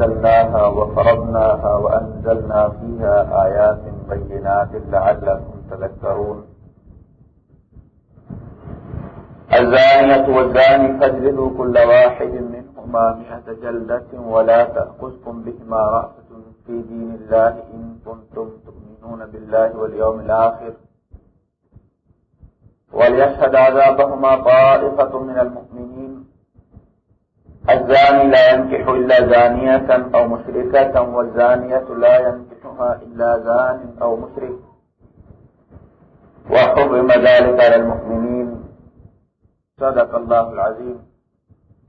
أنزلناها وفرضناها وأنزلنا فيها آيات بينات لعلكم تذكرون. الزانية والزاني فاجلدوا كل واحد منهما مئة جلدة ولا تأخذكم بهما رأفة في دين الله إن كنتم تؤمنون بالله واليوم الآخر. وليشهد عذابهما طائفة من المؤمنين الزاني لا ينكح إلا زانية أو مشركة والزانية لا ينكحها إلا زان أو مشرك. وحرم ذلك على المؤمنين. صدق الله العظيم.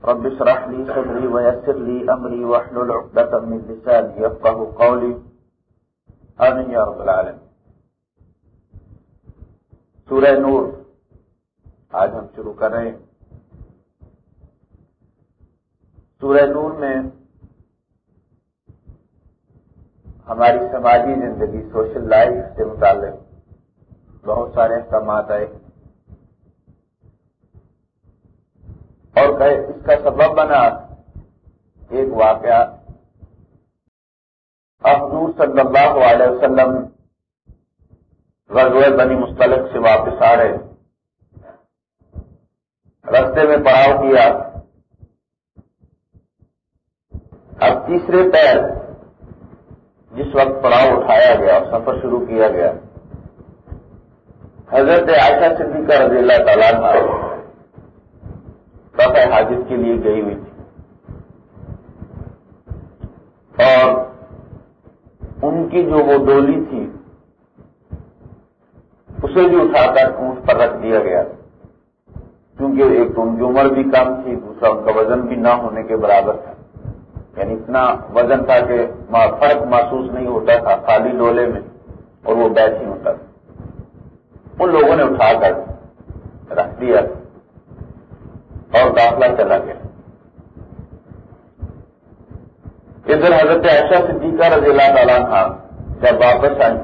رب اشرح لي صدري ويسر لي أمري واحلل عقدة من لساني يفقه قولي. آمين يا رب العالمين. سورہ نور. آج ہم شروع کر رہے ہیں. سورہ نور میں ہماری سماجی زندگی، سوشل لائف سے متعلق بہت سارے احکامات آئے۔ اور اس کا سبب بنا ایک واقعہ۔ حضور صلی اللہ علیہ وسلم غزوہ بنی مستلق سے واپس آ رہے۔ رستے میں پڑاؤ کیا۔ اب تیسرے پیر جس وقت پڑاؤ اٹھایا گیا اور سفر شروع کیا گیا، حضرت عائشہ صدیقہ رضی اللہ تعالیٰ سفر حاجت کے لیے گئی ہوئی تھی۔ اور ان کی جو وہ ڈولی تھی، اسے بھی اٹھا کر اونٹ پر رکھ دیا گیا۔ کیونکہ ایک تو ان کی عمر بھی کم تھی، دوسرا ان کا وزن بھی نہ ہونے کے برابر تھا۔ یعنی اتنا وزن تھا کہ فرق محسوس نہیں ہوتا تھا، خالی ڈولے میں اور وہ بیچ ہی ہوتا تھا۔ ان لوگوں نے اٹھا کر رکھ دیا اور داخلہ چلا گیا۔ ادھر حضرت ایسا صدیقہ رضی اللہ تعالیٰ تھا جب واپس آئی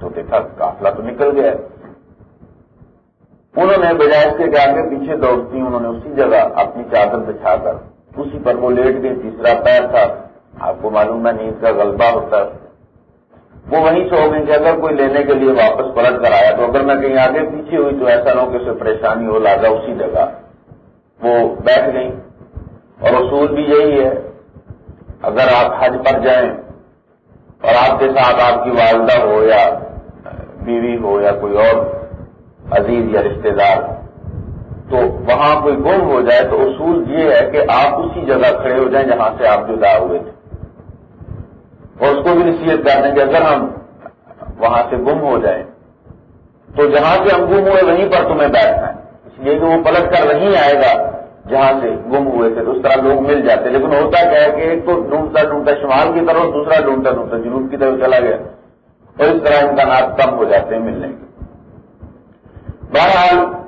تو دیکھا قافلہ تو نکل گیا۔ انہوں نے بجائے کے آگے پیچھے دوڑتی انہوں نے اسی جگہ اپنی چادر بچھا کر اسی پر وہ لیٹ گئی، تیسرا پیر تھا۔ آپ کو معلوم ہے نیند کا غلبہ ہوتا۔ ہے وہ وہیں سو گئی کہ اگر کوئی لینے کے لیے واپس پلٹ کر آیا تو اگر میں کہیں آگے پیچھے ہوئی تو ایسا نہ ہو کہ اسے پریشانی ہو لاگا اسی جگہ۔ وہ بیٹھ گئی۔ اور اصول بھی یہی ہے، اگر آپ حج پر جائیں اور آپ کے ساتھ آپ کی والدہ ہو یا بیوی ہو یا کوئی اور عزیز یا رشتے دار تو وہاں کوئی گم ہو جائے تو اصول یہ ہے کہ آپ اسی جگہ کھڑے ہو جائیں جہاں سے آپ جدا ہوئے تھے۔ اور اس کو بھی نصیحت کر دیں کہ اگر ہم وہاں سے گم ہو جائیں، تو جہاں سے ہم گم ہوئے وہیں پر تمہیں بیٹھنا ہے۔ اس لیے کہ وہ پلٹ کر وہیں آئے گا، جہاں سے گم ہوئے تھے۔ تو اس طرح لوگ مل جاتے لیکن ہوتا کیا ہے کہ ایک تو ڈھونڈتا ڈھونڈتا شمال کی طرف، دوسرا ڈھونڈتا ڈھونڈتا جنوب کی طرف چلا گیا۔ اور اس طرح امکانات کم ہو جاتے ہیں ملنے کے۔ بہرحال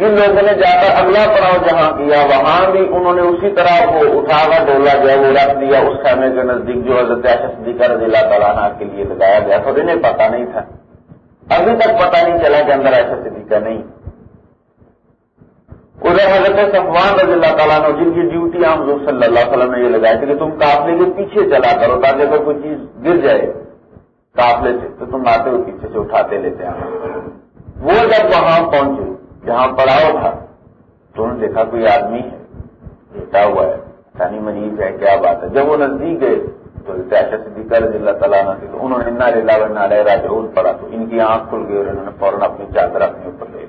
ان لوگوں نے جا کر اگلا پڑاؤ جہاں کیا، وہاں بھی انہوں نے اسی طرح وہ اٹھا کر ڈولا گیا، وہ رکھ دیا، اس خیمے کے نزدیک جو حضرت صدیقہ رضی اللہ تعالیٰ کے لیے لگایا گیا تھا، انہیں پتا نہیں تھا۔ ابھی تک پتا نہیں چلا کہ اندر ایسا صدیقہ نہیں۔ ادھر حضرت صفوان رضی اللہ تعالیٰ نے جن کی ڈیوٹی عام حضور صلی اللہ علیہ وسلم نے یہ لگائی تھی کہ تم قافلے کے پیچھے چلا کرو تاکہ اگر کوئی چیز گر جائے قافلے سے، تو تم آتے ہوئے پیچھے سے اٹھاتے لیتے ہیں وہ جب وہاں پہنچے جہاں پڑاؤ تھا، تو انہوں نے دیکھا کوئی آدمی ہے، لیٹا ہوا ہے سانی مریض ہے، کیا بات ہے؟ جب وہ نزدیک گئے، تو صدیقہ رضی اللہ تعالیٰ نے انہوں نے نہ ریلا نہ رہے راجا پڑا تو ان کی آنکھ کھل گئی اور انہوں نے فوراً اپنی چادر اپنے اوپر لے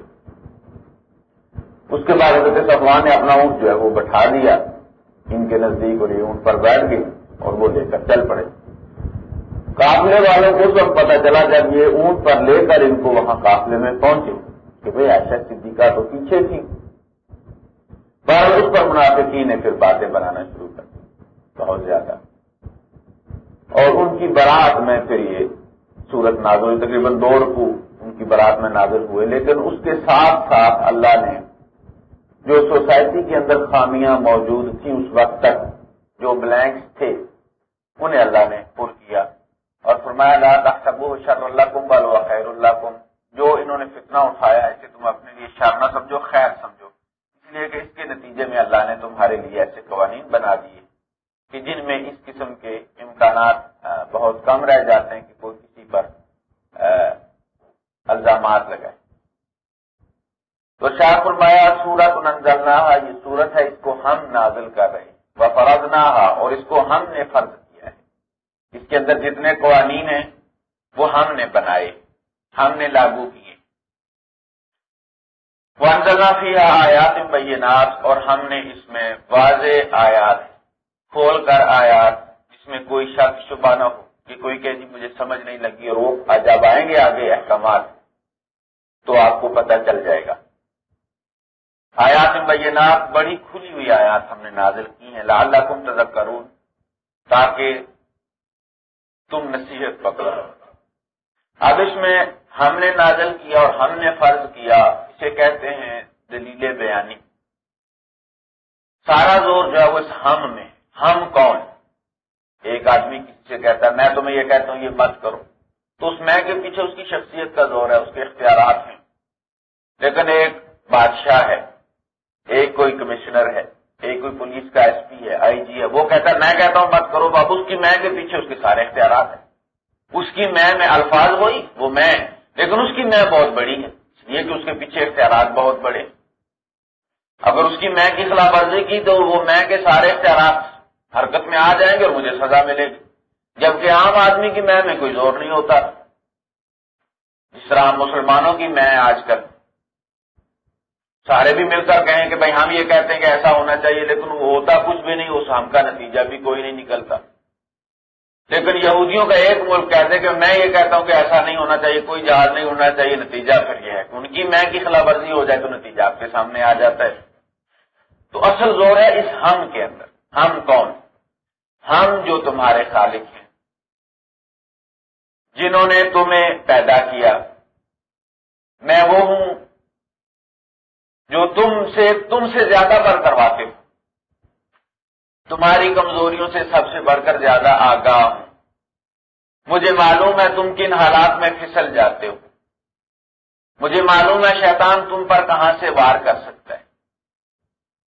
اس کے بعد حضرت صفوان نے اپنا اونٹ جو ہے وہ بٹھا دیا ان کے نزدیک اور یہ اونٹ پر بیٹھ گئی اور وہ لے کر چل پڑے۔ قافلے والوں کو سب پتا چلا، جب یہ اونٹ پر لے کر ان کو وہاں قافلے میں پہنچے۔ کہ بھائی ایسا صدیقہ تو پیچھے تھی پر اس پر منافقین نے پھر باتیں بنانا شروع کر دی، بہت زیادہ۔ اور ان کی برات میں پھر یہ سورت نازل ہوئی، تقریباً دو رکو ان کی برات میں نازل ہوئے، لیکن اس کے ساتھ ساتھ اللہ نے جو سوسائٹی کے اندر خامیاں موجود تھیں اس وقت تک، جو بلینکس تھے، انہیں اللہ نے پر کیا۔ اور فرمایا اللہ تب شر اللہ کم بال خیر اللہ کم جو انہوں نے فتنہ اٹھایا ہے کہ تم اپنے لیے شر نہ سمجھو خیر سمجھو اس لیے کہ اس کے نتیجے میں اللہ نے تمہارے لیے ایسے قوانین بنا دیے کہ جن میں اس قسم کے امکانات بہت کم رہ جاتے ہیں کہ کوئی کسی پر الزامات لگائے تو شاہ فرمایا سورت ننزلنا یہ سورت ہے، اس کو ہم نازل کر رہے ہیں۔ وہ فرض اور اس کو ہم نے فرض کیا ہے۔ اس کے اندر جتنے قوانین ہیں، وہ ہم نے بنائے، ہم نے لاگو کیے۔ فی آیات بینات، اور ہم نے اس میں واضح آیات کھول کر آیات جس میں کوئی شک شبہ نہ ہو کہ کوئی کہ جی مجھے سمجھ نہیں لگی اور وہ جب آئیں گے آگے تو آپ کو پتہ چل جائے گا۔ آیات بینات بڑی کھلی ہوئی آیات ہم نے نازل کی ہیں لال کم تذک تاکہ تم نصیحت پکڑو۔ اب اس میں ہم نے نازل کیا اور ہم نے فرض کیا، اسے کہتے ہیں دلیل بیانی۔ سارا زور جو ہے وہ اس ہم میں، ہم کون؟ ایک آدمی کسی سے کہتا ہے، میں تمہیں یہ کہتا ہوں، یہ مت کرو۔ تو اس میں کے پیچھے اس کی شخصیت کا زور ہے، اس کے اختیارات ہیں۔ لیکن ایک بادشاہ ہے، ایک کوئی کمشنر ہے، ایک کوئی پولیس کا ایس پی ہے، آئی جی ہے، وہ کہتا ہے، میں کہتا ہوں مت کرو بابو اس کی میں کے پیچھے اس کے سارے اختیارات ہیں۔ اس کی میں میں الفاظ ہوئی، وہ میں، لیکن اس کی میں بہت بڑی ہے۔ یہ کہ اس کے پیچھے اختیارات بہت بڑے۔ اگر اس کی میں کی خلاف ورزی کی، تو وہ میں کے سارے اختیارات حرکت میں آ جائیں گے اور مجھے سزا ملے گی۔ جبکہ عام آدمی کی میں میں کوئی زور نہیں ہوتا۔ جس طرح مسلمانوں کی میں آج کل سارے بھی مل کر کہیں کہ بھائی ہم یہ کہتے ہیں کہ ایسا ہونا چاہیے، لیکن وہ ہوتا کچھ بھی نہیں، اس ہم کا نتیجہ بھی کوئی نہیں نکلتا۔ لیکن یہودیوں کا ایک ملک کہتے کہ میں یہ کہتا ہوں کہ ایسا نہیں ہونا چاہیے، کوئی جہاز نہیں ہونا چاہیے، نتیجہ پھر یہ ہے۔ ان کی میں کی خلاف ورزی ہو جائے تو نتیجہ آپ کے سامنے آ جاتا ہے۔ تو اصل زور ہے اس ہم کے اندر۔ ہم کون؟ ہم جو تمہارے خالق ہیں۔ جنہوں نے تمہیں پیدا کیا۔ میں وہ ہوں جو تم سے تم سے زیادہ بڑھ کرواتے ہوں۔ تمہاری کمزوریوں سے سب سے بڑھ کر زیادہ آگاہ ہوں۔ مجھے معلوم ہے تم کن حالات میں پھسل جاتے ہو۔ مجھے معلوم ہے شیطان تم پر کہاں سے وار کر سکتا ہے۔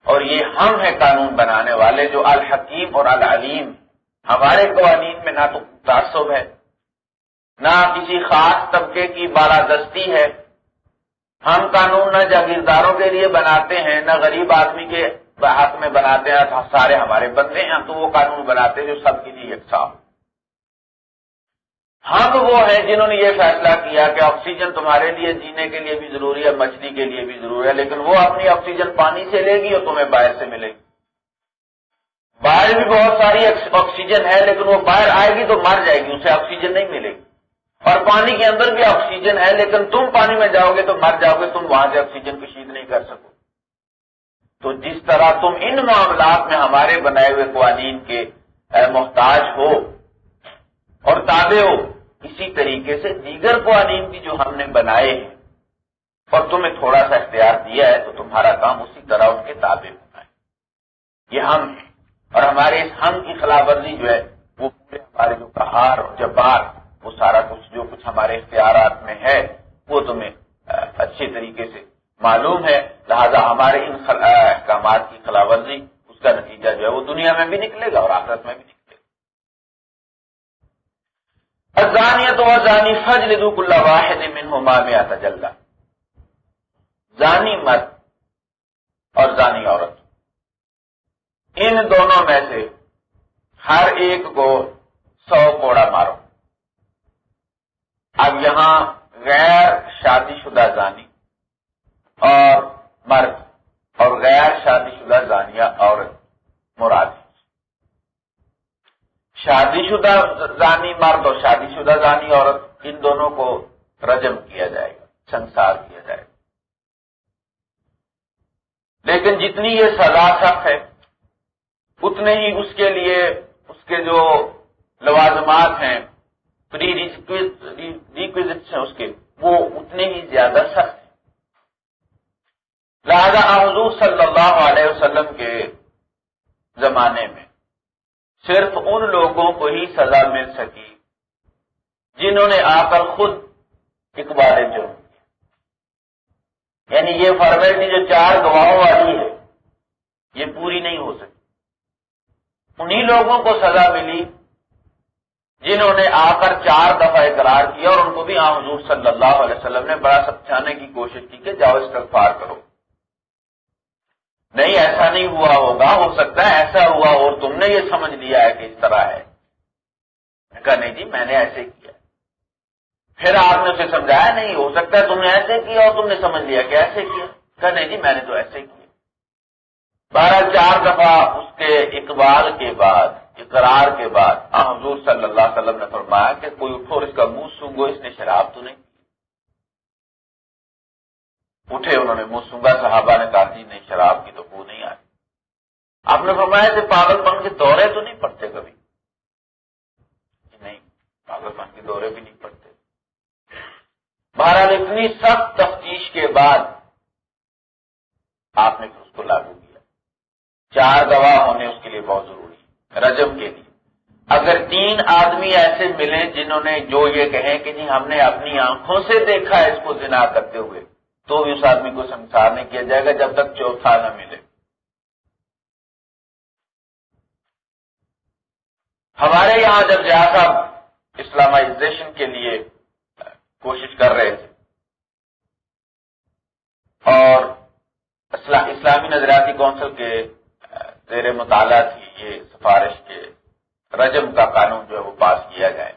اور یہ ہم ہیں قانون بنانے والے جو الحکیم اور العلیم۔ ہمارے قوانین میں نہ تو تعصب ہے۔ نہ کسی خاص طبقے کی بالادستی ہے۔ ہم قانون نہ جاگیرداروں کے لیے بناتے ہیں، نہ غریب آدمی کے حق میں بناتے ہیں سارے ہمارے بندے ہیں تو وہ قانون بناتے ہیں جو سب کے لیے اچھا یکساں ہم وہ ہیں جنہوں نے یہ فیصلہ کیا کہ آکسیجن تمہارے لیے جینے کے لیے بھی ضروری ہے، مچھلی کے لیے بھی ضروری ہے، لیکن وہ اپنی آکسیجن پانی سے لے گی اور تمہیں باہر سے ملے گی۔ باہر بھی بہت ساری آکسیجن ہے، لیکن وہ باہر آئے گی تو مر جائے گی، اسے آکسیجن نہیں ملے گی۔ اور پانی کے اندر بھی آکسیجن ہے، لیکن تم پانی میں جاؤ گے تو مر جاؤ گے، تم وہاں سے آکسیجن کشید نہیں کر سکو۔ تو جس طرح تم ان معاملات میں ہمارے بنائے ہوئے قوانین کے محتاج ہو اور تابع ہو، اسی طریقے سے دیگر قوانین بھی جو ہم نے بنائے ہیں، اور تمہیں تھوڑا سا اختیار دیا ہے، تو تمہارا کام اسی طرح ان کے تابع ہونا ہے۔ یہ ہم ہیں، اور ہمارے اس ہم کی خلاف ورزی جو ہے، وہ پورے ہمارے جو کہار اور جبار وہ سارا کچھ جو کچھ ہمارے اختیارات میں ہے، وہ تمہیں اچھے طریقے سے معلوم ہے۔ لہذا ہمارے ان احکامات کی خلاف ورزی اس کا نتیجہ جو ہے وہ دنیا میں بھی نکلے گا اور آخرت میں بھی نکلے گا۔ ازانیت و ازانی فج لدوک اللہ واحد من ہوما میں آتا جلدا زانی مرد اور زانی عورت۔ ان دونوں میں سے ہر ایک کو سو کوڑا مارو۔ اب یہاں غیر شادی شدہ زانی اور مرد اور غیر شادی شدہ زانیہ عورت مراد شادی شدہ زانی مرد اور شادی شدہ زانی عورت ان دونوں کو رجم کیا جائے گا سنسار کیا جائے گا۔ لیکن جتنی یہ سزا سخت ہے، اتنے ہی اس کے لیے اس کے جو لوازمات ہیں ہیں اس کے۔ وہ اتنے ہی زیادہ سخت ہیں۔ لہذا حضور صلی اللہ علیہ وسلم کے زمانے میں صرف ان لوگوں کو ہی سزا مل سکی جنہوں نے آ کر خود اقبال جرم یعنی یہ فارمیلٹی جو چار گواہوں والی ہے، یہ پوری نہیں ہو سکی۔ انہی لوگوں کو سزا ملی جنہوں نے آ کر چار دفعہ اقرار کیا اور ان کو بھی عام حضور صلی اللہ علیہ وسلم نے بڑا سمجھانے کی کوشش کی کہ جاؤ استغفار کرو۔ نہیں، ایسا نہیں ہوا ہوگا، ہو سکتا ہے ایسا ہوا اور تم نے یہ سمجھ لیا ہے کہ اس طرح ہے۔ کہا، نہیں جی میں نے ایسے کیا۔ پھر آپ نے اسے سمجھایا، نہیں، ہو سکتا ہے تم نے ایسے کیا اور تم نے سمجھ لیا کہ ایسے کیا۔ کہا، نہیں جی میں نے تو ایسے کیا۔ بارہ چار دفعہ اس کے اقبال کے بعد اقرار کے بعد حضور صلی اللہ علیہ وسلم نے فرمایا کہ کوئی اٹھو اور اس کا منہ سونگو، اس نے شراب تو نہیں۔ اٹھے، انہوں نے منہ سونگا، صحابہ نے کہا جی نہیں، شراب کی تو وہ نہیں آئی۔ آپ نے فرمایا کہ پاگل پن کے دورے تو نہیں پڑتے کبھی؟ نہیں، پاگل پن کے دورے بھی نہیں پڑتے بہرحال اتنی سخت تفتیش کے بعد آپ نے اس کو لاگو کیا۔ چار گواہ ہونے اس کے لیے بہت ضروری رجم کے لیے۔ اگر تین آدمی ایسے ملے جنہوں نے جو یہ کہیں کہ جی ہم نے اپنی آنکھوں سے دیکھا ہے اس کو زنا کرتے ہوئے، تو بھی اس آدمی کو سنسار نہیں کیا جائے گا جب تک چوتھا نہ ملے۔ ہمارے یہاں جب جی زیادہ اسلامائزیشن کے لیے کوشش کر رہے تھے، اور اسلامی نظریاتی کونسل کے زیر مطالعہ تھی یہ سفارش کے رجم کا قانون جو ہے وہ پاس کیا جائے۔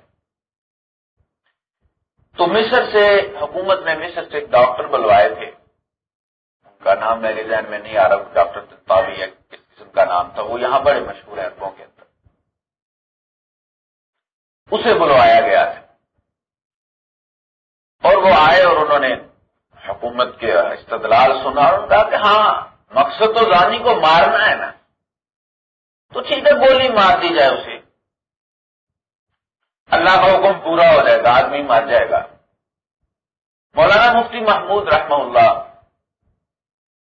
تو مصر سے حکومت نے مصر سے ایک ڈاکٹر بلوائے تھے۔ ان کا نام میرے ذہن میں نہیں آ رہا ڈاکٹر تابی کس قسم کا نام تھا، وہ یہاں بڑے مشہور ہیں اربوں کے اندر۔ اسے بلوایا گیا تھا۔ اور وہ آئے اور انہوں نے حکومت کے استدلال سنا اور کہا کہ ہاں مقصد تو زانی کو مارنا ہے نا۔ تو ٹھیک ہے گولی مار دی جائے اسے۔ اللہ کا حکم پورا ہو جائے گا، آدمی مار جائے گا۔ مولانا مفتی محمود رحمہ اللہ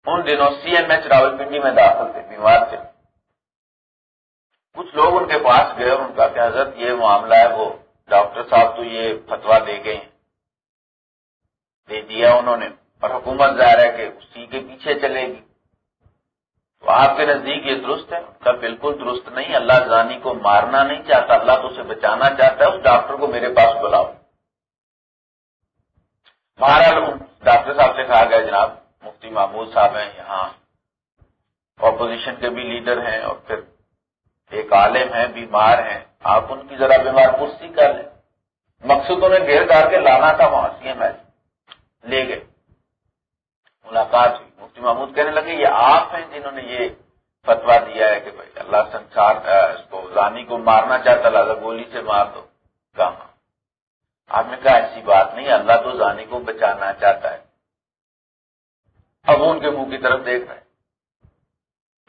ان دنوں C M H Rawalpindi میں داخل تھے، بیمار تھے۔ کچھ لوگ ان کے پاس گئے، ان کا کہ حضرت، یہ معاملہ ہے، وہ ڈاکٹر صاحب تو یہ فتوا دے گئے دے دیا انہوں نے، اور حکومت ظاہر ہے کہ اسی کے پیچھے چلے گی۔ تو آپ کے نزدیک یہ درست ہے؟ کا بالکل درست نہیں، اللہ زانی کو مارنا نہیں چاہتا، اللہ تو اسے بچانا چاہتا ہے، اس ڈاکٹر کو میرے پاس بلاؤ۔ بہرحال ڈاکٹر صاحب سے کہا گیا، جناب، مفتی محمود صاحب ہیں، یہاں اپوزیشن کے بھی لیڈر ہیں اور پھر ایک عالم ہیں، بیمار ہیں۔ آپ ان کی ذرا بیمار پرسی کر لیں۔ مقصد انہیں گھیر کر کے لانا تھا، وہاں سی ایم ایس لے گئے۔ ملاقات ہوئی۔ مفتی محمود کہنے لگے، یہ آپ ہیں جنہوں نے یہ فتوا دیا ہے کہ بھائی اللہ سنسار اس کو رانی کو مارنا چاہتا اللہ گولی سے مار دو، کہاں؟ آپ نے کہا، ایسی بات نہیں، اللہ تو زانی کو بچانا چاہتا ہے۔ اب ان کے منہ کی طرف دیکھ رہے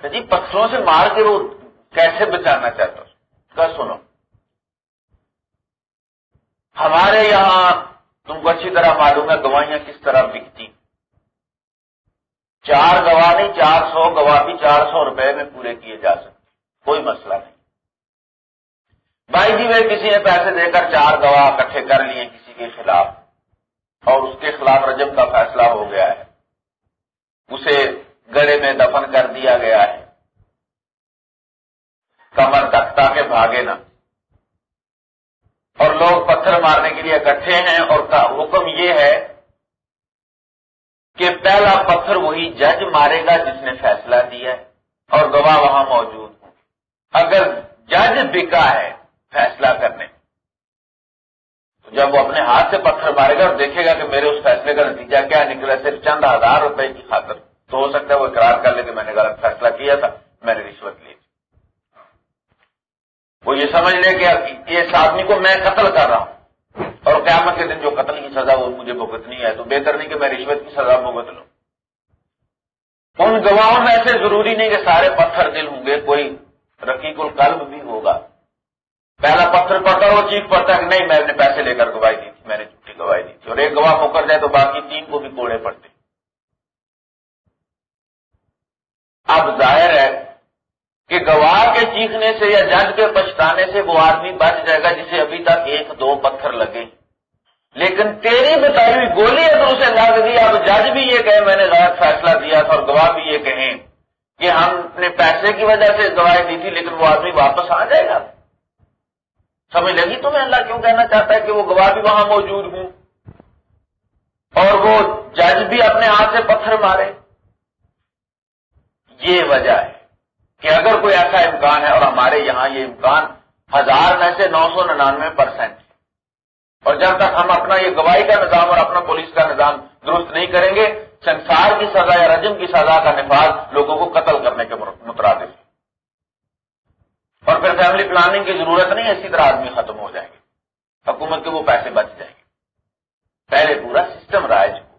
کہ جی پتھروں سے مار کے وہ کیسے بچانا چاہتا؟ کیا سنو۔ ہمارے یہاں تم کو اچھی طرح معلوم ہے گواہیاں کس طرح بکتی۔ چار گواہ نہیں، چار سو گواہ بھی چار سو روپے میں پورے کیے جا سکتے کوئی مسئلہ نہیں۔ بھائی جی میں کسی نے پیسے دے کر چار گواہ اکٹھے کر لیے کسی کے خلاف، اور اس کے خلاف رجم کا فیصلہ ہو گیا ہے۔ اسے گڑے میں دفن کر دیا گیا ہے۔ کمر تک کے بھاگے نا اور لوگ پتھر مارنے کے لیے اکٹھے ہیں، اور حکم یہ ہے کہ پہلا پتھر وہی جج مارے گا جس نے فیصلہ دیا ہے اور گواہ وہاں موجود ہوں اگر جج بکا ہے فیصلہ کرنے، تو جب وہ اپنے ہاتھ سے پتھر مارے گا اور دیکھے گا کہ میرے اس فیصلے کا نتیجہ کیا نکلا، صرف چند ہزار روپے کی خاطر، تو ہو سکتا ہے وہ اقرار کر لے کہ میں نے غلط فیصلہ کیا تھا، میں نے رشوت لی۔ وہ یہ سمجھ لے کہ اس آدمی کو میں قتل کر رہا ہوں۔ اور قیامت کے دن جو قتل کی سزا وہ مجھے بھگتنی ہے، تو بہتر نہیں کہ میں رشوت کی سزا بھگت لوں۔ ان گواہوں میں ایسے ضروری نہیں کہ سارے پتھر دل ہوں گے، کوئی رقیق القلب بھی ہوگا۔ پہلا پتھر پڑتا وہ چیخ پڑتا ہے کہ نہیں، میں نے پیسے لے کر گواہی دی تھی، میں نے چھٹی گواہی دی تھی۔ اور ایک گواہ ہو کر جائے تو باقی تین کو بھی کوڑے پڑتے۔ اب ظاہر ہے کہ گواہ کے چیخنے سے یا جج کے پچھتانے سے وہ آدمی بچ جائے گا جسے ابھی تک ایک دو پتھر لگے۔ لیکن تیری بتائی ہوئی گولی اگر اسے لگ گئی۔ اب جج بھی یہ کہے، میں نے غلط فیصلہ دیا تھا اور گواہ بھی یہ کہیں کہ ہم نے پیسے کی وجہ سے گواہی دی تھی، لیکن وہ آدمی واپس آ جائے گا۔ سمجھ لگی تمہیں؟ اللہ کیوں کہنا چاہتا ہے کہ وہ گواہ بھی وہاں موجود ہوں؟ اور وہ جج بھی اپنے ہاتھ سے پتھر مارے۔ یہ وجہ ہے۔ کہ اگر کوئی ایسا امکان ہے اور ہمارے یہاں یہ امکان ہزار میں سے نو سو ننانوے پرسینٹ ہے۔ اور جب تک ہم اپنا یہ گواہی کا نظام اور اپنا پولیس کا نظام درست نہیں کریں گے، سنسار کی سزا یا رجم کی سزا کا نفاذ لوگوں کو قتل کرنے کے مترادف اور پھر فیملی پلاننگ کی ضرورت نہیں، اسی طرح آدمی ختم ہو جائیں گے حکومت کے وہ پیسے بچ جائیں گے۔ پہلے پورا سسٹم رائج ہو۔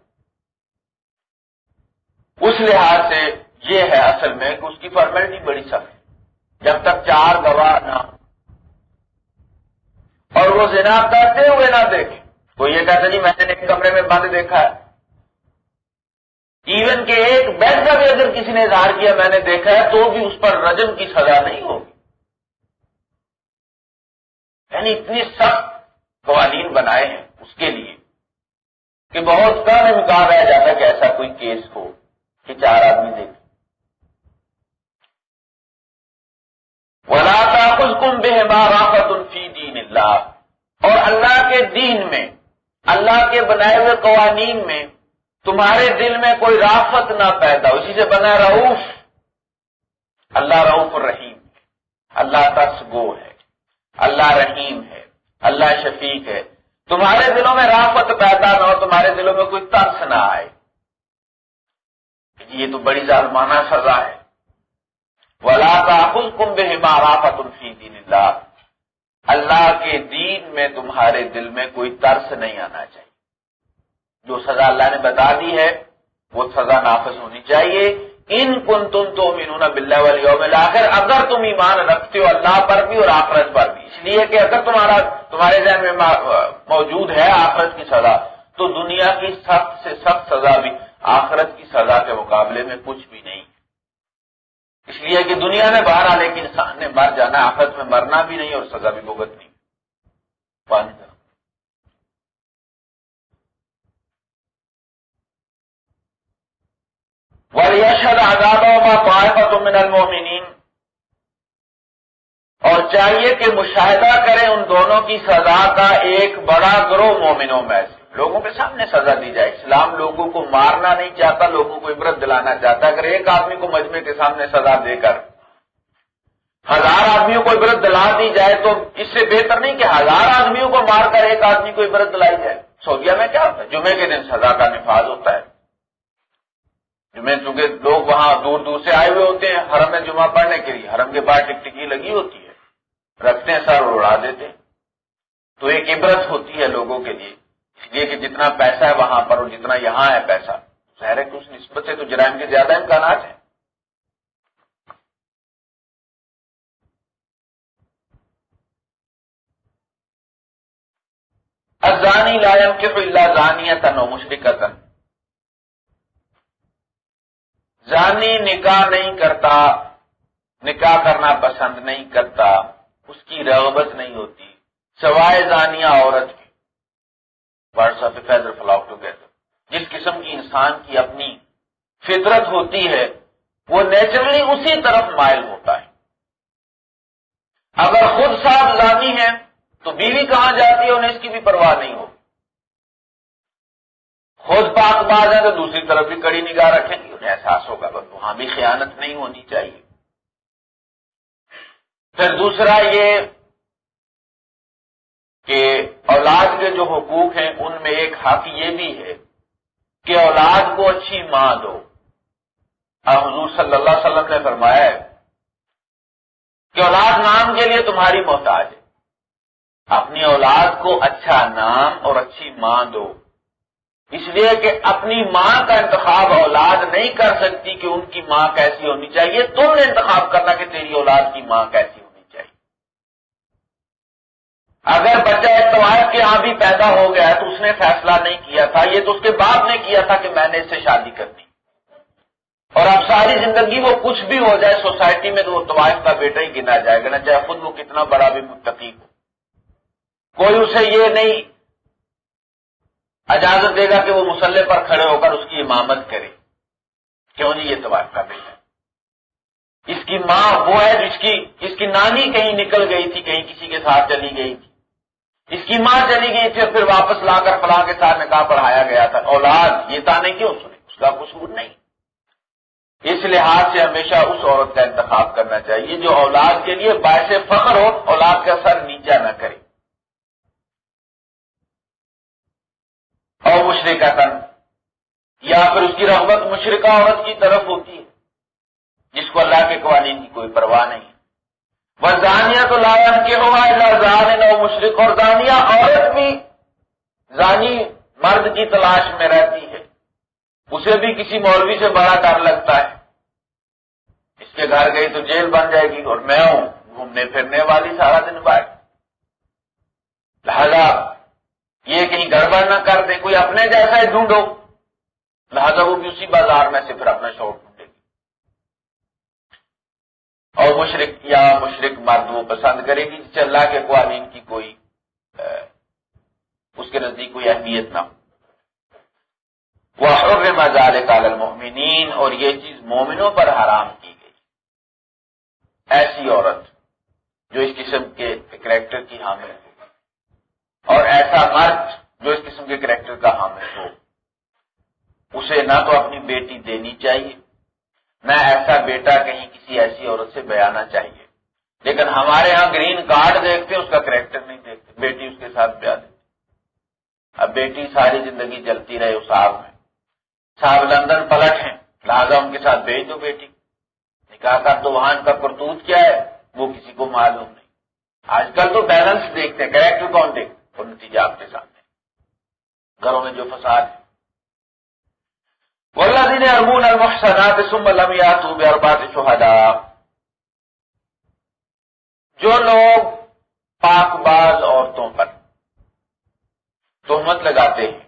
اس لحاظ سے یہ ہے اصل میں کہ اس کی فارمیلٹی بڑی سخت ہے۔ جب تک چار گواہ نہ اور وہ زنا کرتے ہوئے نہ دیکھے۔ کوئی یہ کہتا جی میں نے ایک کمرے میں بند دیکھا ہے۔ ایون کہ ایک بیڈ کا بھی اگر کسی نے اظہار کیا میں نے دیکھا ہے تو بھی اس پر رجم کی سزا نہیں ہوگی۔ یعنی اتنی سخت قوانین بنائے ہیں اس کے لیے کہ بہت کم امکان رہ جاتا کہ ایسا کوئی کیس ہو کہ چار آدمی دیکھ ولا کچھ کم بے رافت الفی دین اللہ اور اللہ کے دین میں، اللہ کے بنائے ہوئے قوانین میں تمہارے دل میں کوئی رافت نہ پیدا اسی سے بنا رعوف۔ اللہ رعوف رحیم اللہ تس گو ہے۔ اللہ رحیم ہے۔ اللہ شفیق ہے۔ تمہارے دلوں میں رافت پیدا نہ ہو، تمہارے دلوں میں کوئی ترس نہ آئے۔ یہ تو بڑی ظالمانہ سزا ہے۔ ولا خود کم بے رافت الفی دین اللہ اللہ کے دین میں تمہارے دل میں کوئی ترس نہیں آنا چاہیے۔ جو سزا اللہ نے بتا دی ہے، وہ سزا نافذ ہونی چاہیے۔ ان کن تم تو مینون بلّہ والی آخر اگر تم ایمان رکھتے ہو اللہ پر بھی اور آخرت پر بھی۔ اس لیے کہ اگر تمہارا، تمہارے ذہن میں موجود ہے آخرت کی سزا، تو دنیا کی سخت سے سخت سزا بھی آخرت کی سزا کے مقابلے میں کچھ بھی نہیں۔ اس لیے کہ دنیا میں باہر آنے کے انسان نے مر جانا آخرت میں مرنا بھی نہیں اور سزا بھی بھگتنی پانی ولیشد آزاد من المومنین اور چاہیے کہ مشاہدہ کریں ان دونوں کی سزا کا ایک بڑا گروہ مومنوں میں سے۔ لوگوں کے سامنے سزا دی جائے۔ اسلام لوگوں کو مارنا نہیں چاہتا، لوگوں کو عبرت دلانا چاہتا۔ اگر ایک آدمی کو مجمع کے سامنے سزا دے کر ہزار آدمیوں کو عبرت دلا دی جائے تو اس سے بہتر نہیں کہ ہزار آدمیوں کو مار کر ایک آدمی کو عبرت دلائی جائے۔ سعودیہ میں کیا ہوتا ہے؟ جمعے کے دن سزا کا نفاذ ہوتا ہے۔ جمعے چونکہ لوگ وہاں دور دور سے آئے ہوئے ہوتے ہیں، حرم میں جمعہ پڑھنے کے لیے۔ حرم کے پاس ٹک ٹکی لگی ہوتی ہے۔ رکھتے ہیں سر اڑا دیتے ہیں۔ تو ایک عبرت ہوتی ہے لوگوں کے لیے۔ اس لیے کہ جتنا پیسہ ہے وہاں پر اور جتنا یہاں ہے پیسہ، ظاہر ہے کہ اس نسبت سے تو جرائم کے زیادہ امکانات ہیں۔ ازانی لائم کے اللہ زانیہ تن و زانی نکاح نہیں کرتا، نکاح کرنا پسند نہیں کرتا، اس کی رغبت نہیں ہوتی، سوائے زانیہ عورت کی واٹس فیدر فلاؤ ٹوگیدر جس قسم کی انسان کی اپنی فطرت ہوتی ہے، وہ نیچرلی اسی طرف مائل ہوتا ہے۔ اگر خود صاحب زانی ہے تو بیوی کہاں جاتی ہے، انہیں اس کی بھی پرواہ نہیں ہوتی۔ خود پاک باز ہے تو دوسری طرف بھی کڑی نگاہ رکھیں گے، انہیں احساس ہوگا بس وہاں بھی خیانت نہیں ہونی چاہیے۔ پھر دوسرا یہ کہ اولاد کے جو حقوق ہیں، ان میں ایک حق یہ بھی ہے کہ اولاد کو اچھی ماں دو۔ حضور صلی اللہ علیہ وسلم نے فرمایا ہے کہ اولاد نام کے لیے تمہاری محتاج ہے۔ اپنی اولاد کو اچھا نام اور اچھی ماں دو۔ اس لیے کہ اپنی ماں کا انتخاب اولاد نہیں کر سکتی کہ ان کی ماں کیسی ہونی چاہیے، تم نے انتخاب کرنا کہ تیری اولاد کی ماں کیسی ہونی چاہیے اگر بچہ اتوار کے یہاں بھی پیدا ہو گیا ہے تو اس نے فیصلہ نہیں کیا تھا، یہ تو اس کے باپ نے کیا تھا کہ میں نے اس سے شادی کرنی اور اب ساری زندگی وہ کچھ بھی ہو جائے، سوسائٹی میں تو وہ طوائف کا بیٹا ہی گنا جائے گا، نہ چاہے خود وہ کتنا بڑا بھی متقی ہو۔ کوئی اسے یہ نہیں اجازت دے گا کہ وہ مسلح پر کھڑے ہو کر اس کی امامت کرے۔ کیوں نہیں یہ تو کا بیٹا اس کی ماں وہ ہے جس کی، اس کی نانی کہیں نکل گئی تھی، کہیں کسی کے ساتھ چلی گئی تھی۔ اس کی ماں چلی گئی تھی اور پھر واپس لا کر فلاں کے ساتھ نکاح پڑھایا گیا تھا۔ اولاد، یہ تانے کیوں سنے؟ اس کا قصور نہیں۔ اس لحاظ سے ہمیشہ اس عورت کا انتخاب کرنا چاہیے جو اولاد کے لیے باعث فخر ہو، اولاد کا سر نیچا نہ کرے۔ اور مشرقہ تن یا پھر اس کی رغبت مشرقہ عورت کی طرف ہوتی ہے، جس کو اللہ کے قوانین کی کوئی پرواہ نہیں۔ زانیہ تو لایا کے ہوگا اللہ نو مشرق اور زانیہ عورت بھی زانی مرد کی تلاش میں رہتی ہے۔ اسے بھی کسی مولوی سے بڑا ڈر لگتا ہے۔ اس کے گھر گئی تو جیل بن جائے گی اور میں ہوں، گھومنے پھرنے والی سارا دن بائے۔ لہذا یہ کہیں گڑبڑ نہ کر دے، کوئی اپنے جیسا ہی ڈھونڈو۔ لہذا وہ بھی اسی بازار میں سے پھر اپنا شوق اور مشرق یا مشرق مرد وہ پسند کرے گی جسے اللہ کے قوانین کی کوئی اس کے نزدیک کوئی اہمیت نہ ہو۔ وہ مزار کال المومنین اور یہ چیز مومنوں پر حرام کی گئی۔ ایسی عورت جو اس قسم کے کریکٹر کی حامل ہو، اور ایسا مرد جو اس قسم کے کریکٹر کا حامل ہو، اسے نہ تو اپنی بیٹی دینی چاہیے نہ ایسا بیٹا کہیں کسی ایسی عورت سے بیانا چاہیے۔ لیکن ہمارے ہاں گرین کارڈ دیکھتے اس کا کریکٹر نہیں دیکھتے۔ بیٹی اس کے ساتھ بیاہ دیتی۔ اب بیٹی ساری زندگی جلتی رہے اس آگ میں۔ صاحب لندن پلٹ ہیں۔ لہٰذا ان کے ساتھ بھیج دو بیٹی۔ نکاح کا تو وہاں کا کرتوت کیا ہے؟ وہ کسی کو معلوم نہیں۔ آج کل تو بیلنس دیکھتے ہیں، کریکٹر کون دیکھتے وہ نتیجہ آپ کے سامنے۔ گھروں میں جو فساد ہے۔ دین ارمون المحسنات سم لمیات اربات شہدا جو لوگ پاک باز عورتوں پر تہمت لگاتے ہیں،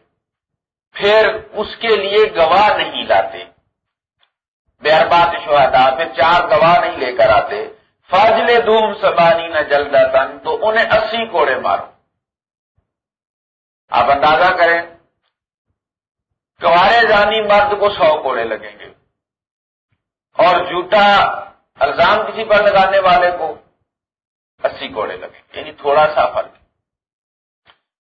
پھر اس کے لیے گواہ نہیں لاتے۔ بے شہدا پھر چار گواہ نہیں لے کر آتے۔ فاضل دوم سبانی نہ جلدا تن تو انہیں اسی کوڑے مارو۔ آپ اندازہ کریں کوارے جانی مرد کو سو کوڑے لگیں گے۔ اور جھوٹا الزام کسی پر لگانے والے کو اسی کوڑے لگیں گے۔ یعنی تھوڑا سا فرق۔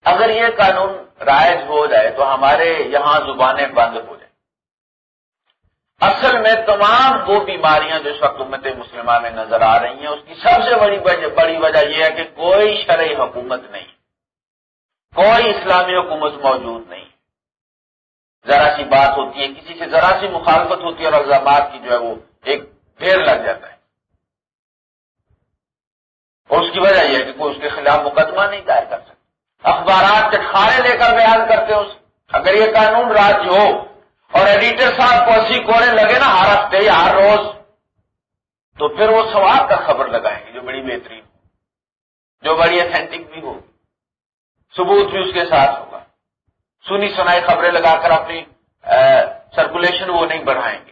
اگر یہ قانون رائج ہو جائے تو ہمارے یہاں زبانیں بند ہو جائیں۔ اصل میں تمام وہ بیماریاں جو اس وقت امت مسلمان میں نظر آ رہی ہیں، اس کی سب سے بڑی بڑی وجہ یہ ہے کہ کوئی شرعی حکومت نہیں۔ کوئی اسلامی حکومت موجود نہیں۔ ذرا سی بات ہوتی ہے، کسی سے ذرا سی مخالفت ہوتی ہے اور الزامات کی جو ہے وہ ایک ڈھیر لگ جاتا ہے۔ اور اس کی وجہ یہ ہے کہ کوئی اس کے خلاف مقدمہ نہیں دائر کر سکتا۔ اخبارات چٹخارے لے کر بیان کرتے اس۔ اگر یہ قانون راج ہو اور ایڈیٹر صاحب کو اسی کوڑے لگے نا ہر ہفتے یا ہر روز، تو پھر وہ سواب کا خبر لگائیں گے جو بڑی بہترین ہو، جو بڑی اتھینٹک بھی ہو۔ ثبوت بھی اس کے ساتھ ہوگا سنی سنائی خبریں لگا کر اپنی سرکولیشن وہ نہیں بڑھائیں گے۔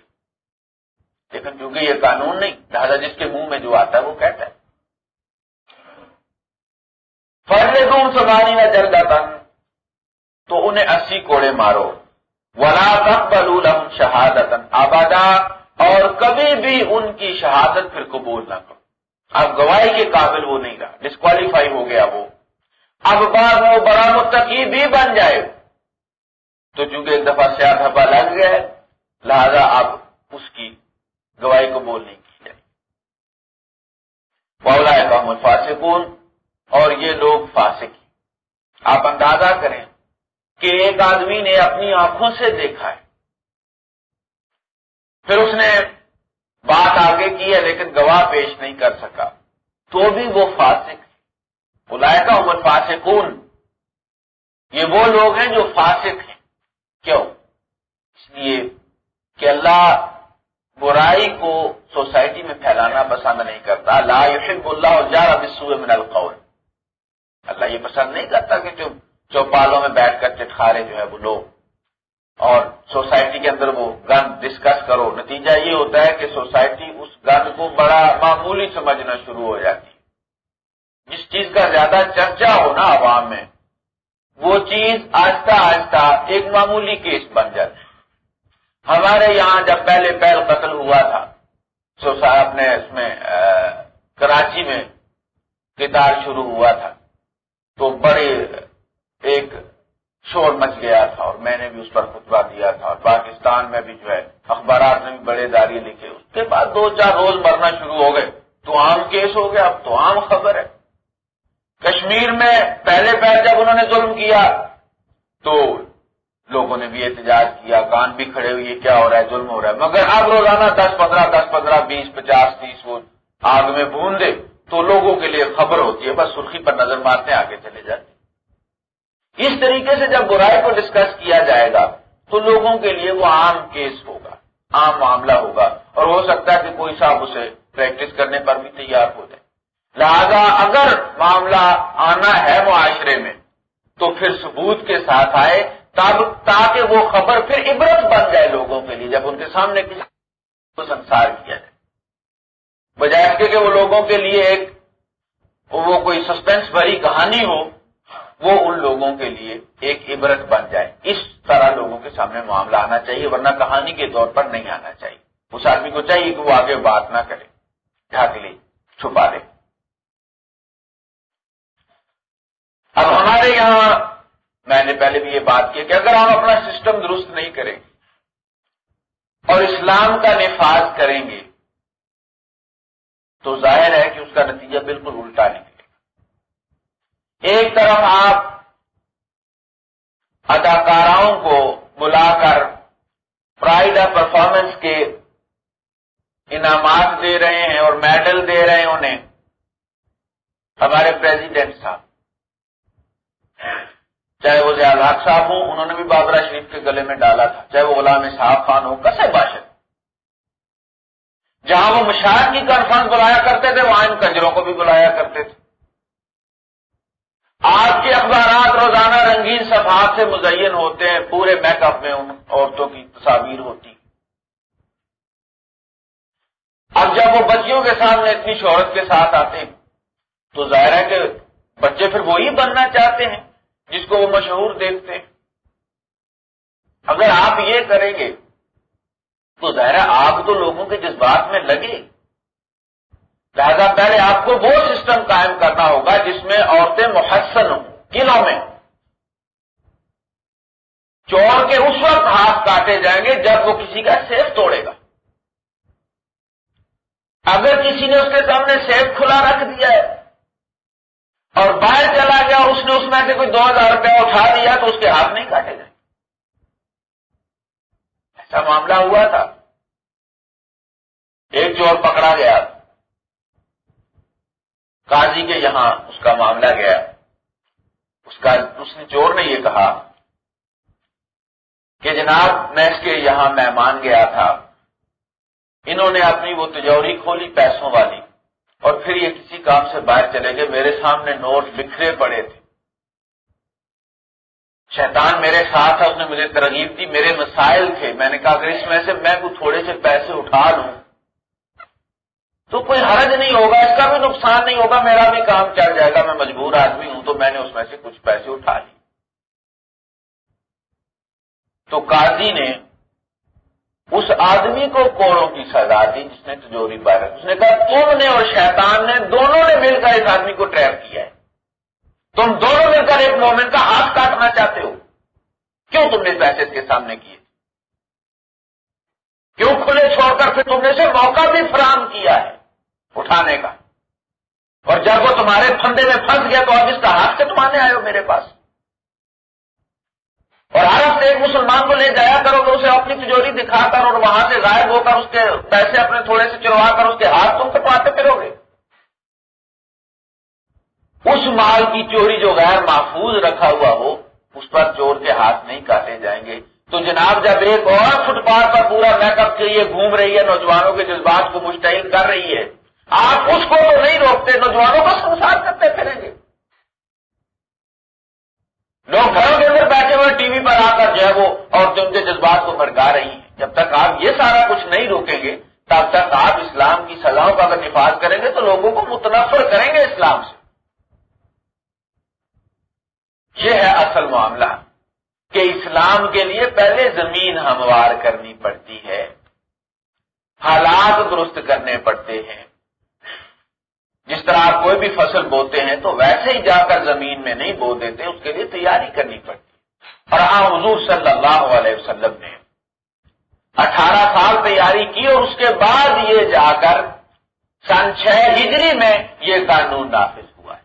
لیکن کیونکہ یہ قانون نہیں، لہٰذا جس کے منہ میں جو آتا ہے وہ کہتا ہے۔ دوں سبانی نہ جل جاتا تو انہیں اسی کوڑے مارو۔ ولا تقبل لهم شہادت آبادا اور کبھی بھی ان کی شہادت پھر قبول نہ کرو۔ اب گواہی کے قابل وہ نہیں رہا۔ ڈسکوالیفائی ہو گیا وہ۔ اب بعد وہ بڑا متقی بھی بن جائے۔ تو چونکہ ایک دفعہ سیاہ دھبا لگ گیا ہے، لہذا اب اس کی گواہی قبول نہیں کی جائے۔ بولا کا مفاسکون اور یہ لوگ فاسق آپ اندازہ کریں کہ ایک آدمی نے اپنی آنکھوں سے دیکھا ہے۔ پھر اس نے بات آگے کی ہے لیکن گواہ پیش نہیں کر سکا۔ تو بھی وہ فاسق ہے بلائے کا عمر فاسقون یہ وہ لوگ ہیں جو فاسق ہیں۔ کیوں؟ اس لیے کہ اللہ برائی کو سوسائٹی میں پھیلانا پسند نہیں کرتا۔ لا يحب اللہ اور جارا بسو من القول۔ اللہ یہ پسند نہیں کرتا کہ جو چوپالوں میں بیٹھ کر چٹخارے جو ہے وہ لوگ اور سوسائٹی کے اندر وہ گن ڈسکس کرو۔ نتیجہ یہ ہوتا ہے کہ سوسائٹی اس گن کو بڑا معمولی سمجھنا شروع ہو جاتی۔ جس چیز کا زیادہ چرچا ہو نا عوام میں وہ چیز آہستہ آہستہ ایک معمولی کیس بن جاتی ہمارے یہاں جب پہلے پہل قتل ہوا تھا سو صاحب نے اس میں کراچی میں کتار شروع ہوا تھا۔ تو بڑے ایک شور مچ گیا تھا اور میں نے بھی اس پر خطبہ دیا تھا۔ اور پاکستان میں بھی جو ہے، اخبارات میں بھی بڑے داری لکھے۔ اس کے بعد دو چار روز مرنا شروع ہو گئے۔ تو عام کیس ہو گیا، اب تو عام خبر ہے۔ کشمیر میں پہلے پہلے جب انہوں نے ظلم کیا تو لوگوں نے بھی احتجاج کیا، کان بھی کھڑے ہوئے کیا ہو رہا ہے؟ ظلم ہو رہا ہے۔ مگر اب روزانہ دس پندرہ دس پندرہ، بیس، پچاس، تیس وہ آگ میں بھون دے تو لوگوں کے لیے خبر ہوتی ہے، بس سرخی پر نظر مارتے آگے چلے جاتے اس طریقے سے جب برائی کو ڈسکس کیا جائے گا تو لوگوں کے لیے وہ عام کیس ہوگا، عام معاملہ ہوگا۔ اور ہو سکتا ہے کہ کوئی صاحب اسے پریکٹس کرنے پر بھی تیار ہو جائے۔ لہذا اگر معاملہ آنا ہے معاشرے میں، تو پھر ثبوت کے ساتھ آئے تاکہ وہ خبر پھر عبرت بن جائے لوگوں کے لیے، جب ان کے سامنے کسی کو سنسار کیا جائے۔ بجائے اس کے کہ وہ لوگوں کے لیے ایک وہ کوئی سسپینس بھری کہانی ہو، وہ ان لوگوں کے لیے ایک عبرت بن جائے۔ اس طرح لوگوں کے سامنے معاملہ آنا چاہیے، ورنہ کہانی کے طور پر نہیں آنا چاہیے۔ اس آدمی کو چاہیے کہ وہ آگے بات نہ کرے ڈھاک لے، چھپا دے اب ہمارے یہاں میں نے پہلے بھی یہ بات کی کہ اگر ہم اپنا سسٹم درست نہیں کریں گے اور اسلام کا نفاذ کریں گے، تو ظاہر ہے کہ اس کا نتیجہ بالکل الٹا نکلے گا۔ ایک طرف آپ اداکاراؤں کو بلا کر پرائڈ آف پرفارمنس کے انعامات دے رہے ہیں اور میڈل دے رہے ہیں انہیں، ہمارے پریزیڈنٹ صاحب۔ چاہے وہ زیادہ صاحب ہوں، انہوں نے بھی بابرا شریف کے گلے میں ڈالا تھا۔ چاہے وہ غلام صاحب خان ہو کسے باشد جہاں وہ مشاہد کی کانفرنس بلایا کرتے تھے، وہاں ان کنجروں کو بھی بلایا کرتے تھے۔ آج کے اخبارات روزانہ رنگین صفحات سے مزین ہوتے ہیں، پورے میک اپ میں ان عورتوں کی تصاویر ہوتی اب جب وہ بچیوں کے سامنے اتنی شہرت کے ساتھ آتے ہیں، تو ظاہر ہے کہ بچے پھر وہی بننا چاہتے ہیں۔ جس کو وہ مشہور دیکھتے ہیں۔ اگر آپ یہ کریں گے، تو ظاہر آپ تو لوگوں کے جذبات میں لگے لہذا پہلے آپ کو وہ سسٹم قائم کرنا ہوگا جس میں عورتیں محسن ہوں، قلعوں میں۔ چور کے اس وقت ہاتھ کاٹے جائیں گے جب وہ کسی کا سیف توڑے گا۔ اگر کسی نے اس کے سامنے سیف کھلا رکھ دیا ہے اور باہر چلا گیا، اس نے اس میں سے کوئی دو ہزار روپیہ اٹھا دیا تو اس کے ہاتھ نہیں کاٹے گئے۔ ایسا معاملہ ہوا تھا۔ ایک چور پکڑا گیا۔ قاضی کے یہاں اس کا معاملہ گیا۔ اس کا، اس نے چور نے یہ کہا کہ جناب، میں اس کے یہاں مہمان گیا تھا۔ انہوں نے اپنی وہ تجوری کھولی پیسوں والی۔ اور پھر یہ کسی کام سے باہر چلے گئے۔ میرے سامنے نوٹ بکھرے پڑے تھے۔ شیطان میرے ساتھ ہے اس نے مجھے ترغیب دی، میرے مسائل تھے۔ میں نے کہا، اگر اس میں سے میں کوئی تھوڑے سے پیسے اٹھا لوں، تو کوئی حرج نہیں ہوگا، اس کا بھی نقصان نہیں ہوگا، میرا بھی کام چل جائے گا، میں مجبور آدمی ہوں، تو میں نے اس میں سے کچھ پیسے اٹھا لی تو قاضی نے اس آدمی کو کوڑوں کی سزا دی جس نے تجوری پائے اس نے کہا، تم نے اور شیطان نے دونوں نے مل کر اس آدمی کو ٹریپ کیا ہے۔ تم دونوں مل کر ایک مومنٹ کا ہاتھ کاٹنا چاہتے ہو۔ کیوں تم نے پیسے کے سامنے کیے؟ کیوں کھلے چھوڑ کر پھر تم نے اسے موقع بھی فراہم کیا ہے اٹھانے کا؟ اور جب وہ تمہارے پھندے میں پھنس گیا تو اب اس کا ہاتھ سے تمہارے آئے ہو میرے پاس۔ اور ہر ہفتے ایک مسلمان کو لے جایا اسے اپنی تجوری دکھا کر اور وہاں سے غائب ہو کر اس کے پیسے اپنے تھوڑے سے چلوا کر اس کے ہاتھ تم کٹواتے پھرو گے۔ اس مال کی چوری جو غیر محفوظ رکھا ہوا ہو، اس پر چور کے ہاتھ نہیں کاٹے جائیں گے۔ تو جناب، جب ایک اور فٹ پاتھ پر پورا میک اپ کے لیے گھوم رہی ہے، نوجوانوں کے جذبات کو مشتعل کر رہی ہے۔ آپ اس کو تو نہیں روکتے، نوجوانوں کا سنسار کرتے پھریں گے۔ لوگ گھروں کے اندر بیٹھے ہوئے ٹی وی پر آ کر جو ہے وہ عورتیں ان کے جذبات کو بھڑکا رہی ہیں۔ جب تک آپ یہ سارا کچھ نہیں روکیں گے، تب تک آپ اسلام کی سزاؤں کا اگر نفاذ کریں گے تو لوگوں کو متنفر کریں گے اسلام سے۔ یہ ہے اصل معاملہ کہ اسلام کے لیے پہلے زمین ہموار کرنی پڑتی ہے، حالات درست کرنے پڑتے ہیں۔ جس طرح آپ کوئی بھی فصل بوتے ہیں تو ویسے ہی جا کر زمین میں نہیں بو دیتے، اس کے لیے تیاری کرنی پڑتی۔ اور ہاں حضور صلی اللہ علیہ وسلم نے اٹھارہ سال تیاری کی اور اس کے بعد یہ جا کر سن چھ ہجری میں یہ قانون نافذ ہوا ہے۔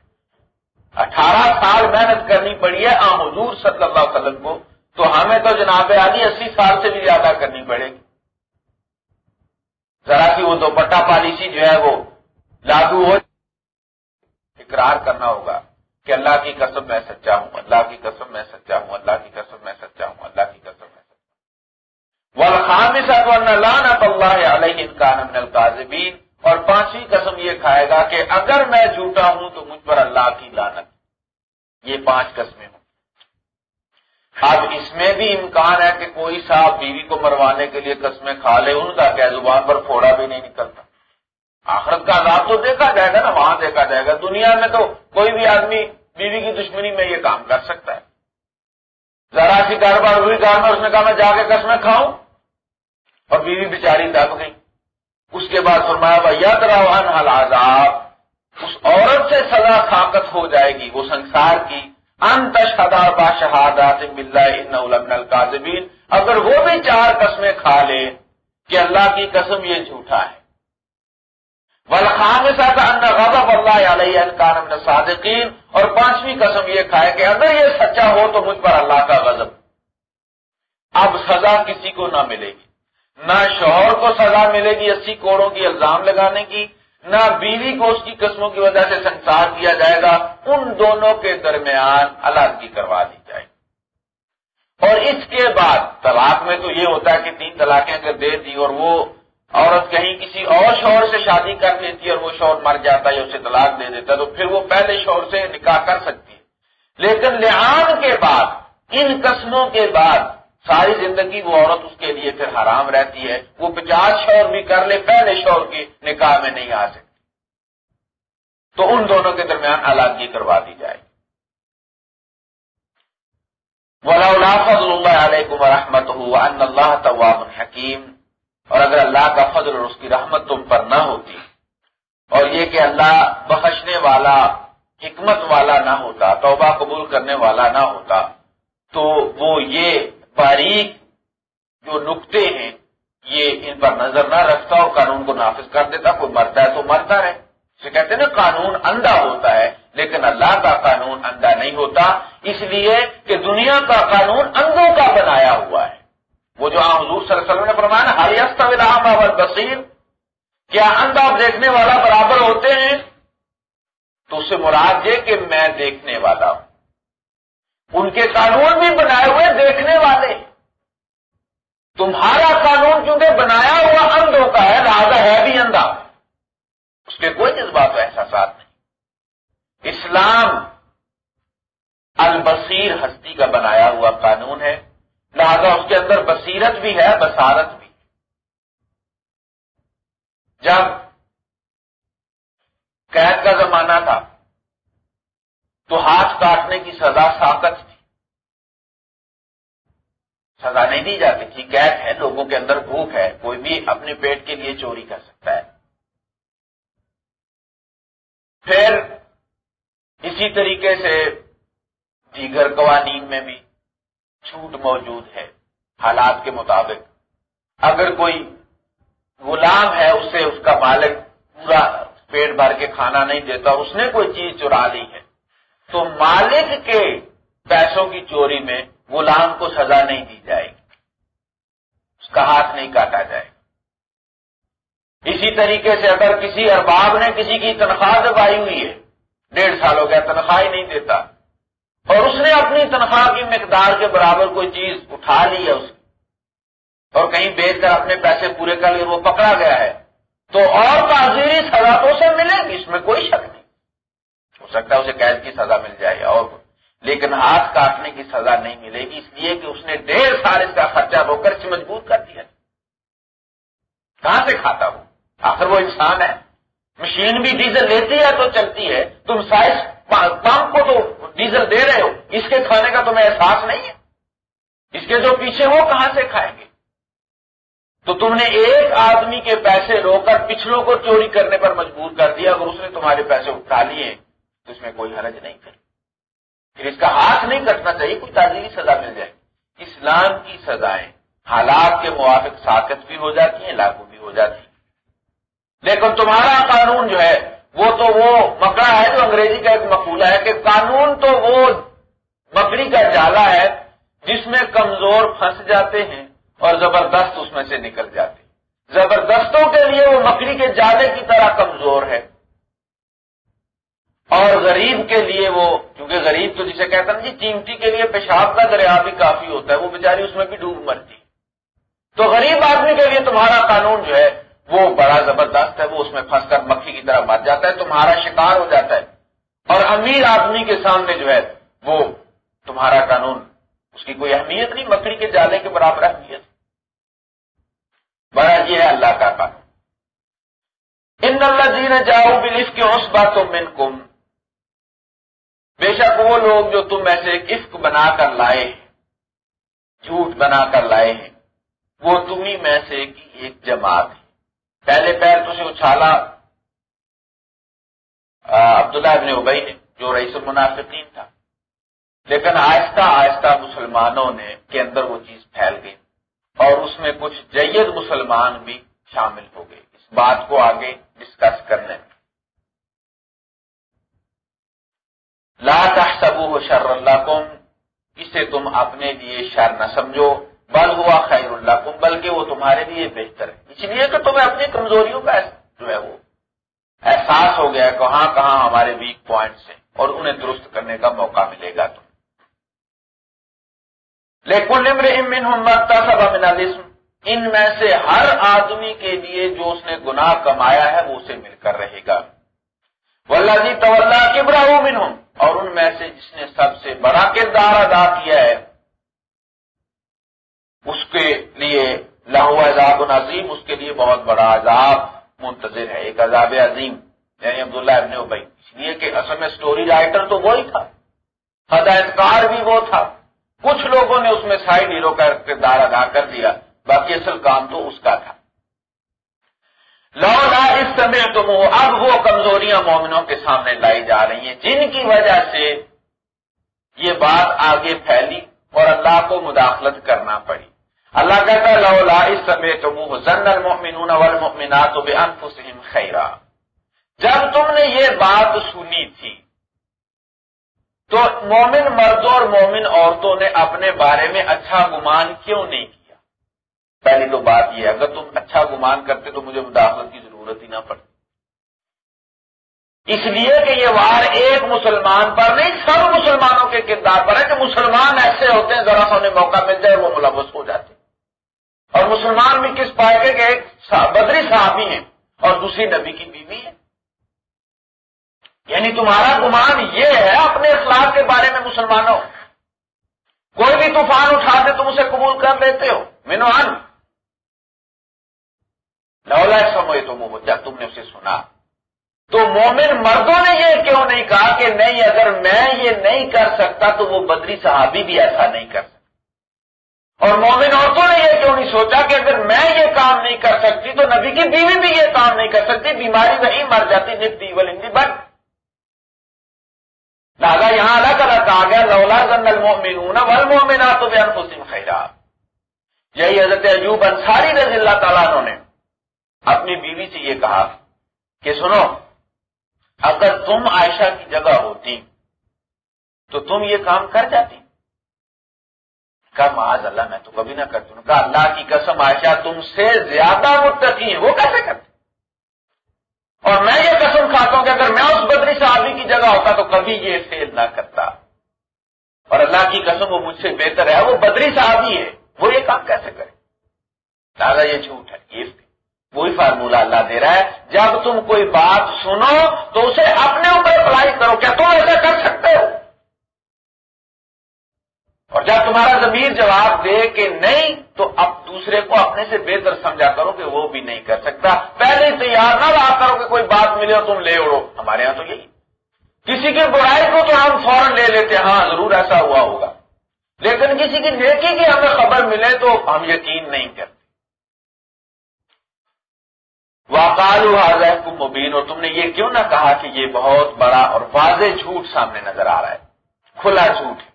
اٹھارہ سال محنت کرنی پڑی ہے آم حضور صلی اللہ علیہ وسلم کو، تو ہمیں تو جناب علی اسی سال سے بھی زیادہ کرنی پڑے گی۔ ذرا سی وہ دوپٹہ پالیسی جو ہے وہ لاگو ہو اقرار کرنا ہوگا کہ اللہ کی قسم میں سچا ہوں، اللہ کی قسم میں سچا ہوں، اللہ کی قسم میں سچا ہوں، اللہ کی قسم میں سچا ہوں۔ اللہ علیہ اور پانچویں قسم یہ کھائے گا کہ اگر میں جھوٹا ہوں تو مجھ پر اللہ کی لانت یہ پانچ قسمیں ہوں۔ اب اس میں بھی امکان ہے کہ کوئی صاحب بیوی کو مروانے کے لیے قسمیں کھا لے، ان کا کیا زبان پر پھوڑا بھی نہیں نکلتا۔ آخرت کا عذاب تو دیکھا جائے گا نا، وہاں دیکھا جائے گا۔ دنیا میں تو کوئی بھی آدمی بیوی کی دشمنی میں یہ کام کر سکتا ہے۔ ذرا سی کاروبار ہوئی کار میں، اس نے کہا، میں جا کے قسمیں کھاؤں۔ اور بیوی بیچاری دب گئی۔ اس کے بعد فرمایا بھائی روحان حال آزاد اس عورت سے سزا طاقت ہو جائے گی، وہ سنسار کی۔ با شہادات القاذبین اگر وہ بھی چار قسمیں کھا لے کہ اللہ کی قسم یہ جھوٹا ہے۔ ولخان غضب اللہ علیہ صادقین اور پانچویں قسم یہ کھائے کہ اگر یہ سچا ہو تو مجھ پر اللہ کا غضب۔ اب سزا کسی کو نہ ملے گی۔ نہ شوہر کو سزا ملے گی اسی کوڑوں کی الزام لگانے کی، نہ بیوی کو اس کی قسموں کی وجہ سے سنسار کیا جائے گا۔ ان دونوں کے درمیان علیحدگی کروا دی جائے۔ اور اس کے بعد طلاق میں تو یہ ہوتا ہے کہ تین طلاقیں اگر دے دی اور وہ عورت کہیں کسی اور شوہر سے شادی کر لیتی اور وہ شوہر مر جاتا ہے اسے طلاق دے دیتا تو پھر وہ پہلے شوہر سے نکاح کر سکتی ہے۔ لیکن لحاظ کے بعد، ان قسموں کے بعد ساری زندگی وہ عورت اس کے لیے پھر حرام رہتی ہے۔ وہ پچاس شور بھی کر لے، پہلے شور کی نکاح میں نہیں آ سکتی۔ تو ان دونوں کے درمیان علاقی کروا دی جائے۔ فضل اللہ علیکم رحمت اللہ طواب الحکیم اور اگر اللہ کا فضل اور اس کی رحمت تم پر نہ ہوتی اور یہ کہ اللہ بخشنے والا، حکمت والا نہ ہوتا، توبہ قبول کرنے والا نہ ہوتا، تو وہ یہ باریک جو نقطے ہیں، یہ ان پر نظر نہ رکھتا اور قانون کو نافذ کر دیتا، کوئی مرتا ہے تو مرتا رہے۔ اسے کہتے ہیں نا، قانون اندھا ہوتا ہے، لیکن اللہ کا قانون اندھا نہیں ہوتا، اس لیے کہ دنیا کا قانون اندھوں کا بنایا ہوا ہے۔ وہ جو حضور صلی اللہ علیہ وسلم نے فرمایا ہریست بصیر کیا اندھا دیکھنے والا برابر ہوتے ہیں؟ تو اسے مراد یہ کہ میں دیکھنے والا ہوں۔ ان کے قانون بھی بنائے ہوئے دیکھنے والے۔ تمہارا قانون کیونکہ بنایا ہوا اندھوں کا ہے، لہذا ہے بھی اندھا۔ اس کے کوئی جذبات و احساسات نہیں۔ اسلام البصیر ہستی کا بنایا ہوا قانون ہے۔ لہذا اس کے اندر بصیرت بھی ہے، بصارت بھی۔ جب قید کا زمانہ تھا، تو ہاتھ کاٹنے کی سزا ساقت تھی۔ سزا نہیں دی جاتی تھی۔ قید ہے، لوگوں کے اندر بھوک ہے، کوئی بھی اپنے پیٹ کے لیے چوری کر سکتا ہے۔ پھر اسی طریقے سے دیگر قوانین میں بھی چھوٹ موجود ہے، حالات کے مطابق۔ اگر کوئی غلام ہے، اسے اس کا مالک پورا پیٹ بھر کے کھانا نہیں دیتا، اس نے کوئی چیز چرا لی ہے، تو مالک کے پیسوں کی چوری میں غلام کو سزا نہیں دی جائے گی۔ اس کا ہاتھ نہیں کاٹا جائے گا۔ اسی طریقے سے اگر کسی ارباب نے کسی کی تنخواہ دبائی ہوئی ہے، ڈیڑھ سال ہو گیا تنخواہ ہی نہیں دیتا اور اس نے اپنی تنخواہ کی مقدار کے برابر کوئی چیز اٹھا لی ہے اس کی۔ اور کہیں بیچ کر اپنے پیسے پورے کر لیے، وہ پکڑا گیا ہے۔ تو اور تعزیری سزا تو اسے ملے گی، اس میں کوئی شک نہیں۔ ہو سکتا ہے اسے قید کی سزا مل جائے اور لیکن ہاتھ کاٹنے کی سزا نہیں ملے گی، اس لیے کہ اس نے ڈیڑھ سال اس کا خرچہ رو کر اسے مجبور کر دیا۔ کہاں سے کھاتا ہوں آخر وہ انسان ہے۔ مشین بھی ڈیزل لیتی ہے تو چلتی ہے۔ تم سائز پمپ کو تو ڈیزل دے رہے ہو، اس کے کھانے کا تمہیں احساس نہیں ہے؟ اس کے جو پیچھے وہ کہاں سے کھائیں گے؟ تو تم نے ایک آدمی کے پیسے روک کر پچھلوں کو چوری کرنے پر مجبور کر دیا، اگر اس نے تمہارے پیسے اٹھا لیے، تو اس میں کوئی حرج نہیں کر پھر اس کا ہاتھ نہیں کٹنا چاہیے، کوئی تعلیمی سزا مل جائے۔ اسلام کی سزائیں حالات کے موافق ساکت بھی ہو جاتی ہیں، لاگو بھی ہو جاتی ہیں۔ لیکن تمہارا قانون جو ہے وہ تو وہ مکڑا ہے جو انگریزی کا ایک مقولہ ہے کہ قانون تو وہ مکڑی کا جالا ہے جس میں کمزور پھنس جاتے ہیں اور زبردست اس میں سے نکل جاتے ہیں۔ زبردستوں کے لیے وہ مکڑی کے جالے کی طرح کمزور ہے۔ اور غریب کے لیے وہ، کیونکہ غریب تو جسے کہتا نا جی چیمٹی کے لیے پیشاب کا دریا بھی کافی ہوتا ہے، وہ بیچاری اس میں بھی ڈوب مرتی۔ تو غریب آدمی کے لیے تمہارا قانون جو ہے وہ بڑا زبردست ہے، وہ اس میں پھنس کر مکھی کی طرح مر جاتا ہے، تمہارا شکار ہو جاتا ہے۔ اور امیر آدمی کے سامنے جو ہے، وہ تمہارا قانون، اس کی کوئی اہمیت نہیں، مکڑی کے جالے کے برابر اہمیت۔ بڑا یہ ہے اللہ کا قانون۔ ان اللہ جی نے جاؤ بلف کے اس باتوں میں کم۔ بے شک وہ لوگ جو تم ایسے عفق بنا کر لائے ہیں، جھوٹ بنا کر لائے ہیں، وہ تمہیں میں سے کی ایک جماعت ہے۔ پہلے پیر تجھے اچھالا عبداللہ ابن ابئی نے، جو رئیس المنافقین تھا۔ لیکن آہستہ آہستہ مسلمانوں نے کے اندر وہ چیز پھیل گئی اور اس میں کچھ جید مسلمان بھی شامل ہو گئے۔ اس بات کو آگے ڈسکس کرنے میں۔ لا تحسبوه شر لكم اسے تم اپنے لیے شر نہ سمجھو۔ بل ہوا خیر اللہ بلکہ وہ تمہارے لیے بہتر ہے۔ اس لیے کہ تمہیں اپنی کمزوریوں کا جو ہے وہ احساس ہو گیا کہاں کہاں ہمارے ویک پوائنٹس ہیں اور انہیں درست کرنے کا موقع ملے گا تم لیکن ان میں سے ہر آدمی کے لیے جو اس نے گناہ کمایا ہے، وہ اسے مل کر رہے گا۔ ولہ جی تو اور ان میں سے جس نے سب سے بڑا کردار ادا کیا ہے اس کے لیے لاہو عذاب عظیم، اس کے لیے بہت بڑا عذاب منتظر ہے، ایک عذاب عظیم یعنی عبداللہ ابن ابئی اس لیے کہ اصل میں سٹوری رائٹر تو وہی تھا ہدایت کار بھی وہ تھا۔ کچھ لوگوں نے اس میں سائڈ ہیرو کا کردار ادا کر دیا، باقی اصل کام تو اس کا تھا۔ لولا اس سمے تم اب وہ کمزوریاں مومنوں کے سامنے لائی جا رہی ہیں، جن کی وجہ سے یہ بات آگے پھیلی اور اللہ کو مداخلت کرنا پڑی۔ اللہ کہتا ہے، لولا اس سمے تم زن المؤمنون والمؤمنات بانفسهم خیرا جب تم نے یہ بات سنی تھی، تو مومن مردوں اور مومن عورتوں نے اپنے بارے میں اچھا گمان کیوں نہیں کیا؟ پہلی تو بات یہ اگر تم اچھا گمان کرتے تو مجھے مداخلت کی ضرورت ہی نہ پڑتی۔ اس لیے کہ یہ وار ایک مسلمان پر نہیں، سب مسلمانوں کے کردار پر ہے کہ مسلمان ایسے ہوتے ہیں، ذرا سا انہیں موقع مل جائے، وہ ملوث ہو جاتے ہیں۔ اور مسلمان بھی کس پائے گے کہ ایک بدری صحابی ہیں اور دوسری نبی کی بیوی ہے یعنی تمہارا گمان یہ ہے اپنے اخلاق کے بارے میں مسلمانوں، کوئی بھی طوفان اٹھا دے تم اسے قبول کر لیتے ہو۔ مینو ان لولا سمے تو وہ جب تم نے اسے سنا۔ تو مومن مردوں نے یہ کیوں نہیں کہا کہ نہیں، اگر میں یہ نہیں کر سکتا تو وہ بدری صحابی بھی ایسا نہیں کر سکتا اور مومن عورتوں نے یہ کیوں نہیں سوچا کہ اگر میں یہ کام نہیں کر سکتی تو نبی کی بیوی بھی یہ کام نہیں کر سکتی؟ بیماری وہی مر جاتی، نفتی، ولندی بٹ دادا یہاں الگ الگ آ گیا لولا زن المومنون والمومنات بانفسهم خیرا۔ یہی حضرت عجوب انصاری رضی اللہ تعالیٰ نے اپنی بیوی سے یہ کہا کہ سنو، اگر تم عائشہ کی جگہ ہوتی تو تم یہ کام کر جاتی۔ کہا، معاذ اللہ، میں تو کبھی نہ کرتی ہوں. کہا، اللہ کی قسم، عائشہ، تم سے زیادہ متقی ہیں. وہ کیسے کرتے؟ اور میں یہ قسم کھاتا ہوں کہ اگر میں اس بدری صحابی کی جگہ ہوتا تو کبھی یہ فیل نہ کرتا۔ اور اللہ کی قسم، وہ مجھ سے بہتر ہے، وہ بدری صحابی ہے، وہ یہ کام کیسے کرے؟ دادا یہ جھوٹ ہے، یہ وہی فارمولہ اللہ دے رہا ہے، جب تم کوئی بات سنو تو اسے اپنے اوپر اپلائی کرو، کیا تم ایسا کر سکتے ہو؟ اور جب تمہارا ضمیر جواب دے کہ نہیں، تو اب دوسرے کو اپنے سے بہتر سمجھا کرو کہ وہ بھی نہیں کر سکتا۔ پہلے تیار نہ رہا کرو کہ کوئی بات ملے تم لے اڑو۔ ہمارے یہاں تو یہی۔ کسی کی برائی کو تو ہم فوراً لے لیتے ہاں ضرور ایسا ہوا ہوگا۔ لیکن کسی کی نیکی کی ہمیں خبر ملے تو ہم یقین نہیں کرتے۔ واقعال حاضر مبین اور تم نے یہ کیوں نہ کہا کہ یہ بہت بڑا اور واضح جھوٹ سامنے نظر آ رہا ہے؟ کھلا جھوٹ۔ ہے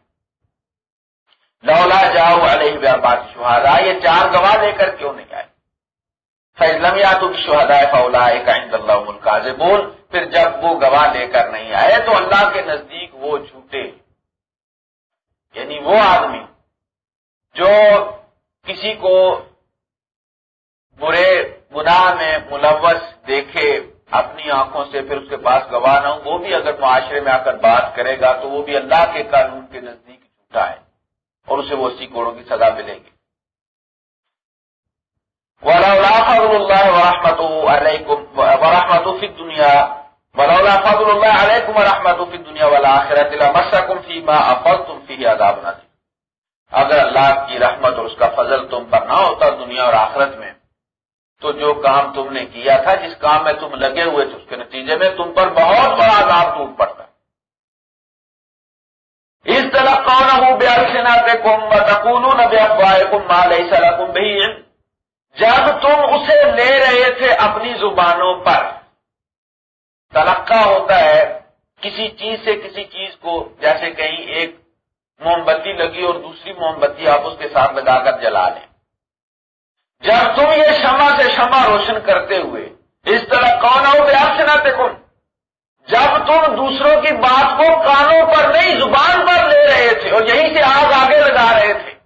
لولا جاؤ علیہ بات شہادا یہ چار گواہ لے کر کیوں نہیں آئے؟ فیضلم یا تم شہدا فولا عند اللہ ملکاز بول پھر جب وہ گواہ لے کر نہیں آئے تو اللہ کے نزدیک وہ جھوٹے۔ یعنی وہ آدمی جو کسی کو برے گناہ میں ملوث دیکھے، اپنی آنکھوں سے پھر اس کے پاس گواہ نہ ہوں وہ بھی اگر معاشرے میں آ کر بات کرے گا تو وہ بھی اللہ کے قانون کے نزدیک جھوٹا ہے۔ اور اسے وہ اسی کوڑوں کی سزا ملے گی۔ اللہ دنیا دنیا والا آخرت عذاب نہ اگر اللہ کی رحمت اور اس کا فضل تم پر نہ ہوتا دنیا اور آخرت میں، تو جو کام تم نے کیا تھا، جس کام میں تم لگے ہوئے تھے، اس کے نتیجے میں تم پر بہت بڑا عذاب ٹوٹ پڑتا۔ اس طرح کون ہوں بیال سے ناتے کم بتکون جب تم اسے لے رہے تھے اپنی زبانوں پر تلقہ ہوتا ہے کسی چیز سے کسی چیز کو، جیسے کہیں ایک موم بتی لگی اور دوسری موم بتی آپ اس کے ساتھ لگا کر جلا لیں۔ جب تم یہ شمع سے شمع روشن کرتے ہوئے، اس طرح کون ہو گیا سے نہ دیکھو جب تم دوسروں کی بات کو کانوں پر نہیں، زبان پر لے رہے تھے اور یہیں سے آگ آگے لگا رہے تھے۔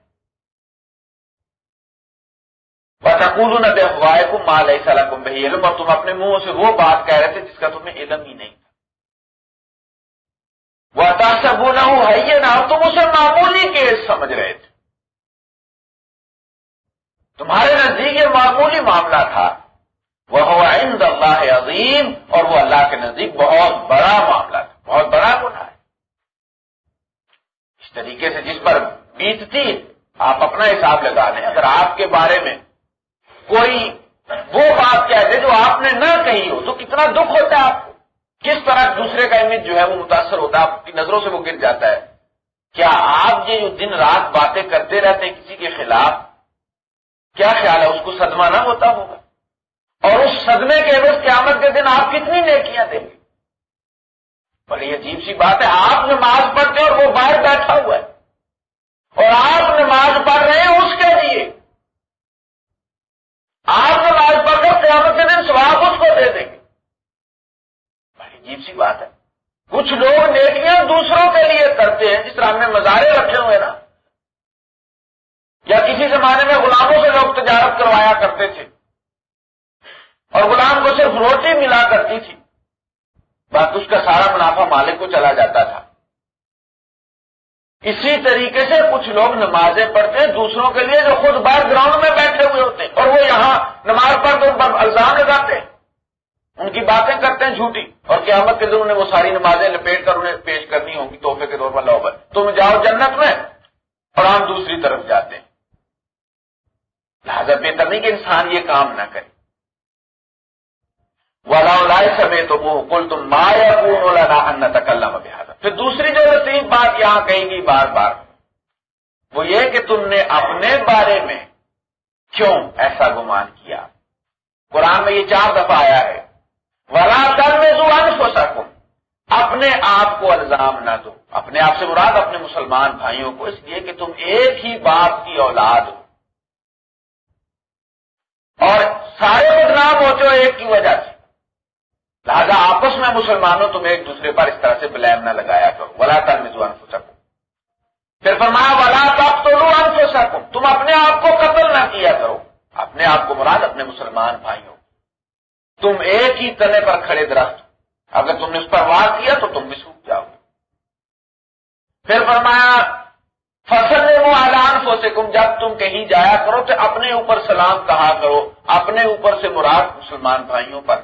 بتکول نہ دے کو مال ایسا لگم بھائی علم۔ اور تم اپنے منہ سے وہ بات کہہ رہے تھے جس کا تمہیں علم ہی نہیں تھا۔ وہ اتاسب نہ ہوں ہے یہ نہ تم اسے معمولی کیس سمجھ رہے تھے۔ تمہارے نزدیک یہ معمولی معاملہ تھا۔ وہ عند اللہ عظیم، اور وہ اللہ کے نزدیک بہت بڑا معاملہ تھا بہت بڑا گناہ ہے۔ اس طریقے سے جس پر بیتتی، آپ اپنا حساب لگا لیں۔ اگر آپ کے بارے میں کوئی وہ بات کہتے جو آپ نے نہ کہی ہو، تو کتنا دکھ ہوتا ہے آپ کو؟ کس طرح دوسرے کا امیج جو ہے وہ متاثر ہوتا ہے، آپ کی نظروں سے وہ گر جاتا ہے۔ کیا آپ یہ جو دن رات باتیں کرتے رہتے ہیں کسی کے خلاف، کیا خیال ہے؟ اس کو صدمہ نہ ہوتا ہوگا؟ اور اس صدمے کے عوض قیامت کے دن آپ کتنی نیکیاں دیں گے؟ بڑی عجیب سی بات ہے، آپ نماز پڑھتے اور وہ باہر بیٹھا ہوا ہے۔ اور آپ نماز پڑھ رہے ہیں اس کے لیے۔ آپ نماز پڑھ کر قیامت کے دن سواب اس کو دے دیں گے۔ بڑی عجیب سی بات ہے۔ کچھ لوگ نیکیاں دوسروں کے لیے کرتے ہیں، جس طرح ہم نے مظاہرے رکھے ہوئے نا۔ یا کسی زمانے میں غلاموں سے لوگ تجارت کروایا کرتے تھے۔ اور غلام کو صرف روٹی ملا کرتی تھی۔ بس اس کا سارا منافع مالک کو چلا جاتا تھا۔ اسی طریقے سے کچھ لوگ نمازیں پڑھتے ہیں دوسروں کے لیے جو خود باہر گراؤنڈ میں بیٹھے ہوئے ہوتے ہیں اور وہ یہاں نماز پڑھ کے ان پر الزام لگاتے ہیں۔ ان کی باتیں کرتے ہیں جھوٹی اور قیامت کے دن انہیں وہ ساری نمازیں لپیٹ کر انہیں پیش کرنی ہوں گی۔ تحفے کے طور پر لوگ تم جاؤ جنت میں اور ہم دوسری طرف جاتے ہیں۔ لہٰذا بہتر نہیں کہ انسان یہ کام نہ کرے۔ والا سمے تو وہ کل تم مایا ان تکلم بہار پھر دوسری جو لطیف بات یہاں کہیں گی بار بار۔ وہ یہ کہ تم نے اپنے بارے میں کیوں ایسا گمان کیا؟ قرآن میں یہ چار دفعہ آیا ہے۔ ولا کر میں زبان ہو سکوں اپنے آپ کو الزام نہ دو۔ اپنے آپ سے مراد اپنے مسلمان بھائیوں کو، اس لیے کہ تم ایک ہی باپ کی اولاد ہو۔ اور سارے بدنام ہوتے ہو ایک کی وجہ سے۔ لہذا آپس میں مسلمانوں، تم ایک دوسرے پر اس طرح سے بلیم نہ لگایا کرو۔ ولا تر مزوان سکو پھر فرمایا، ولا تب تو لو ہو تم اپنے آپ کو قتل نہ کیا کرو۔ اپنے آپ کو مراد اپنے مسلمان بھائیوں۔ تم ایک ہی تنے پر کھڑے درخت۔ اگر تم نے اس پر وار کیا تو تم بھی سوکھ جاؤ گے۔ پھر فرمایا فصل وہ اعلان ہو سکوں جب تم کہیں جایا کرو تو اپنے اوپر سلام کہا کرو۔ اپنے اوپر سے مراد مسلمان بھائیوں پر۔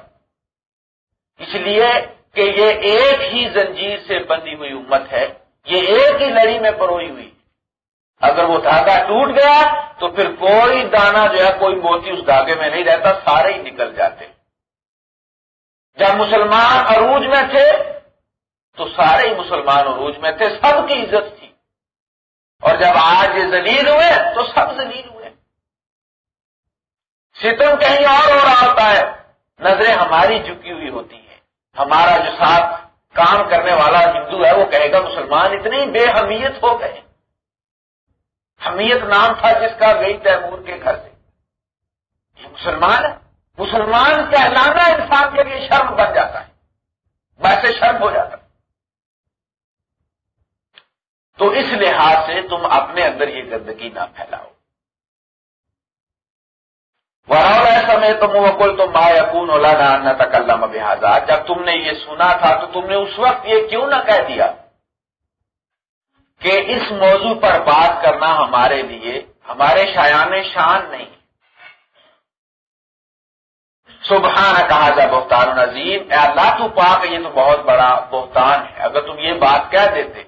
اس لیے کہ یہ ایک ہی زنجیر سے بندی ہوئی امت ہے، یہ ایک ہی لڑی میں پروئی ہوئی۔ اگر وہ دھاگا ٹوٹ گیا تو پھر کوئی دانا جو ہے، کوئی موتی اس دھاگے میں نہیں رہتا، سارے ہی نکل جاتے۔ جب مسلمان عروج میں تھے، تو سارے ہی مسلمان عروج میں تھے، سب کی عزت تھی۔ اور جب آج یہ زلیل ہوئے، تو سب زلیل ہوئے۔ ستم کہیں اور ہو رہا ہوتا ہے، نظریں ہماری جھکی ہوئی ہوتی ہیں۔ ہمارا جو ساتھ کام کرنے والا ہندو ہے، وہ کہے گا، مسلمان اتنی بے حمیت ہو گئے۔ حمیت نام تھا جس کا گئی تیمور کے گھر سے۔ یہ مسلمان ہے۔ مسلمان کہلانا انسان کے لیے شرم بن جاتا ہے۔ ویسے شرم ہو جاتا ہے۔ تو اس لحاظ سے تم اپنے اندر یہ گندگی نہ پھیلاؤ۔ ایسا میں تم کوئی تو ما یقون اولا نہ تک بحاظ جب تم نے یہ سنا تھا تو تم نے اس وقت یہ کیوں نہ کہہ دیا کہ اس موضوع پر بات کرنا ہمارے لیے، ہمارے شایان شان نہیں۔ سبحان کہا جا بہتان نظیم اے اللہ، تو پاک یہ تو بہت بڑا بہتان ہے۔ اگر تم یہ بات کہہ دیتے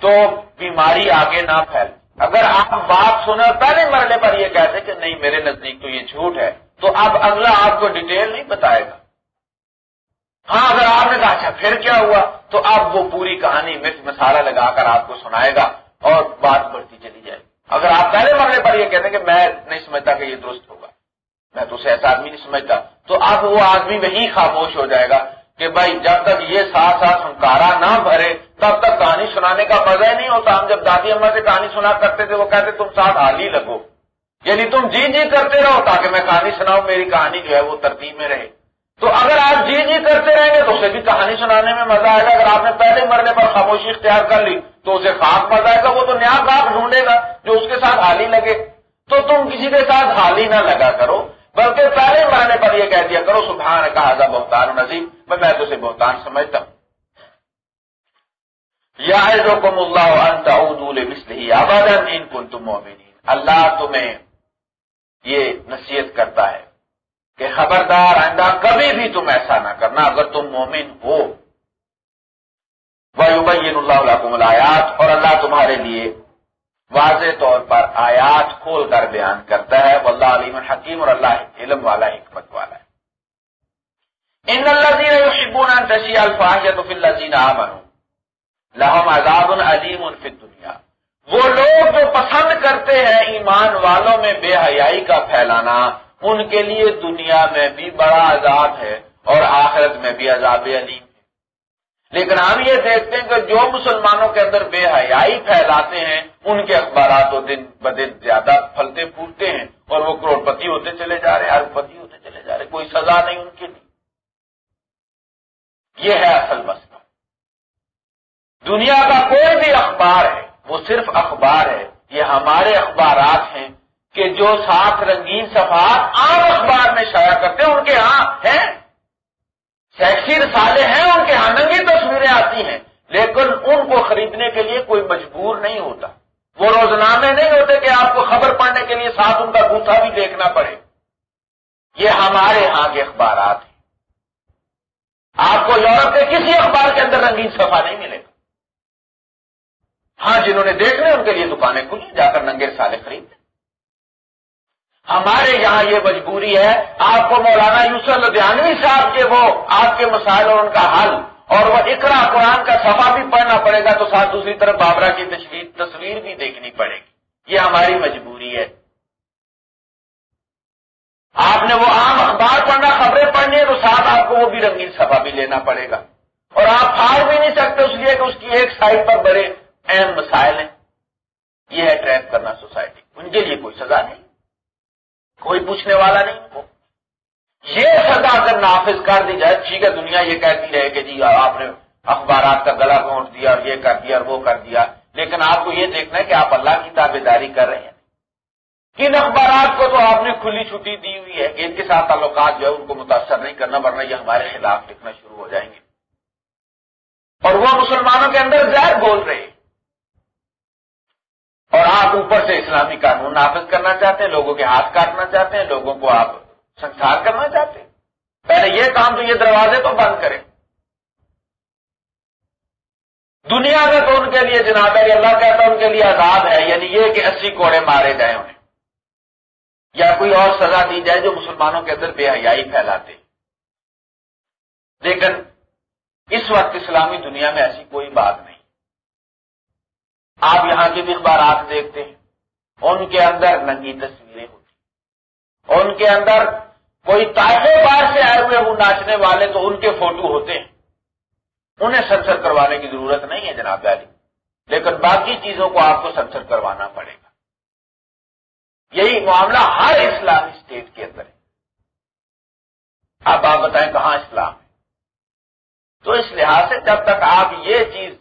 تو بیماری آگے نہ پھیل اگر آپ بات سنے پہلے مرحلے پر یہ کہتے کہ نہیں، میرے نزدیک تو یہ جھوٹ ہے، تو اب اگلا آپ کو ڈیٹیل نہیں بتائے گا۔ ہاں اگر آپ نے کہا اچھا پھر کیا ہوا؟ تو اب وہ پوری کہانی مرچ مسالہ لگا کر آپ کو سنائے گا اور بات بڑھتی چلی جائے اگر آپ پہلے مرحلے پر یہ کہتے ہیں کہ میں نہیں سمجھتا کہ یہ درست ہوگا، میں تو اسے ایسا آدمی نہیں سمجھتا، تو اب وہ آدمی وہی خاموش ہو جائے گا کہ بھائی جب تک یہ ساتھ ساتھ ہنکارا نہ بھرے، تب تک کہانی سنانے کا مزہ ہی نہیں ہوتا۔ ہم جب دادی اما سے کہانی سنا کرتے تھے، وہ کہتے تم ساتھ حال ہی لگو۔ یعنی تم جی جی کرتے رہو تاکہ میں کہانی سناؤں، میری کہانی جو ہے وہ ترتیب میں رہے۔ تو اگر آپ جی جی کرتے رہیں گے تو اسے بھی کہانی سنانے میں مزہ آئے گا۔ اگر آپ نے پہلے مرنے پر خاموشی اختیار کر لی تو اسے خاص مزہ آئے گا۔ وہ تو نیا خاص ڈھونڈے گا جو اس کے ساتھ حال ہی لگے۔ تو تم کسی کے ساتھ حال ہی نہ لگا کرو۔ بلکہ پہلے مرنے پر یہ کہہ دیا کرو سبحان کہا تھا بہتان نظیم میں میں اسے بہتان سمجھتا ہوں۔ یا جو کم اللہ ہی آبادن ان کن تم اللہ تمہیں یہ نصیحت کرتا ہے کہ خبردار آئندہ کبھی بھی تم ایسا نہ کرنا۔ اگر تم مومن ہو۔ وہ اللہ علیہ اور اللہ تمہارے لیے واضح طور پر آیات کھول کر بیان کرتا ہے وہ اللہ علیم حکیم اور اللہ علم والا حکمت والا ہے۔ ان اللہ شبون تشی الفاظ تو پھر لذین بنو لہم عذاب علیم الف دنیا وہ لوگ جو پسند کرتے ہیں ایمان والوں میں بے حیائی کا پھیلانا، ان کے لیے دنیا میں بھی بڑا عذاب ہے اور آخرت میں بھی عذاب علیم ہے۔ لیکن ہم یہ دیکھتے ہیں کہ جو مسلمانوں کے اندر بے حیائی پھیلاتے ہیں ان کے اخبارات و دن بدن زیادہ پھلتے پھولتے ہیں اور وہ کروڑ پتی ہوتے چلے جا رہے ہیں ارپتی ہوتے چلے جا رہے کوئی سزا نہیں ان کے لیے۔ یہ ہے اصل مسئلہ۔ دنیا کا کوئی بھی اخبار ہے، وہ صرف اخبار ہے۔ یہ ہمارے اخبارات ہیں کہ جو ساتھ رنگین صفحات عام اخبار میں شائع کرتے ہیں، ان کے ہاں ہیں۔ سیکسی رسالے ہیں، ان کے ہاں آننگی تصویریں آتی ہیں، لیکن ان کو خریدنے کے لیے کوئی مجبور نہیں ہوتا۔ وہ روزنامے نہیں ہوتے کہ آپ کو خبر پڑھنے کے لیے ساتھ ان کا گوتھا بھی دیکھنا پڑے۔ یہ ہمارے ہاں کے اخبارات ہیں۔ آپ کو یورپ کے کسی اخبار کے اندر رنگین صفحہ نہیں ملے گا۔ ہاں جنہوں نے دیکھنے ان کے لیے دکانیں کھلی، جا کر ننگے سالے خرید ہمارے یہاں یہ مجبوری ہے، آپ کو مولانا یوسف لدھیانوی صاحب کے وہ، آپ کے مسائل اور ان کا حل اور وہ اقرا قرآن کا صفحہ بھی پڑھنا پڑے گا تو ساتھ دوسری طرف بابرا کی تصویر بھی دیکھنی پڑے گی۔ یہ ہماری مجبوری ہے۔ آپ نے وہ عام اخبار پڑھنا، خبریں پڑھنی ہے تو ساتھ آپ کو وہ بھی رنگین صفحہ بھی لینا پڑے گا۔ اور آپ پھاڑ بھی نہیں سکتے اس لیے کہ اس کی ایک سائڈ پر بڑے اہم مسائل ہیں۔ یہ ہے ٹریپ کرنا سوسائٹی۔ ان کے لیے کوئی سزا نہیں۔ کوئی پوچھنے والا نہیں۔ کو یہ سزا اگر نافذ کر دی جائے، ٹھیک ہے، دنیا یہ کہتی رہے کہ جی آپ نے اخبارات کا گلا گھونٹ دیا اور یہ کر دیا اور وہ کر دیا۔ لیکن آپ کو یہ دیکھنا ہے کہ آپ اللہ کی تابے داری کر رہے ہیں۔ کن اخبارات کو تو آپ نے کھلی چھٹی دی ہوئی ہے کہ ان کے ساتھ تعلقات جو ہے ان کو متاثر نہیں کرنا، ورنہ یہ ہمارے خلاف لکھنا شروع ہو جائیں گے۔ اور وہ مسلمانوں کے اندر زہر بول رہے ہیں۔ اور آپ اوپر سے اسلامی قانون نافذ کرنا چاہتے ہیں، لوگوں کے ہاتھ کاٹنا چاہتے ہیں، لوگوں کو آپ سنسار کرنا چاہتے پہلے یہ کام تو یہ دروازے تو بند کریں۔ دنیا میں تو ان کے لیے جناب ہے، اللہ کہتا ہے ان کے لیے عذاب ہے یعنی یہ کہ اسی کوڑے مارے گئے انہیں یا کوئی اور سزا دی جائے جو مسلمانوں کے اندر بے حیائی پھیلاتے۔ لیکن اس وقت اسلامی دنیا میں ایسی کوئی بات نہیں۔ آپ یہاں کے بھی اخبارات دیکھتے ہیں، ان کے اندر ننگی تصویریں ہوتی۔ ان کے اندر کوئی تاجے بار سے آئے ہوئے وہ ناچنے والے تو ان کے فوٹو ہوتے ہیں۔ انہیں سنسر کروانے کی ضرورت نہیں ہے جناب علی۔ لیکن باقی چیزوں کو آپ کو سنسر کروانا پڑے گا۔ یہی معاملہ ہر اسلامی اسٹیٹ کے اندر ہے۔ اب آپ بتائیں کہاں اسلام ہے؟ تو اس لحاظ سے جب تک آپ یہ چیز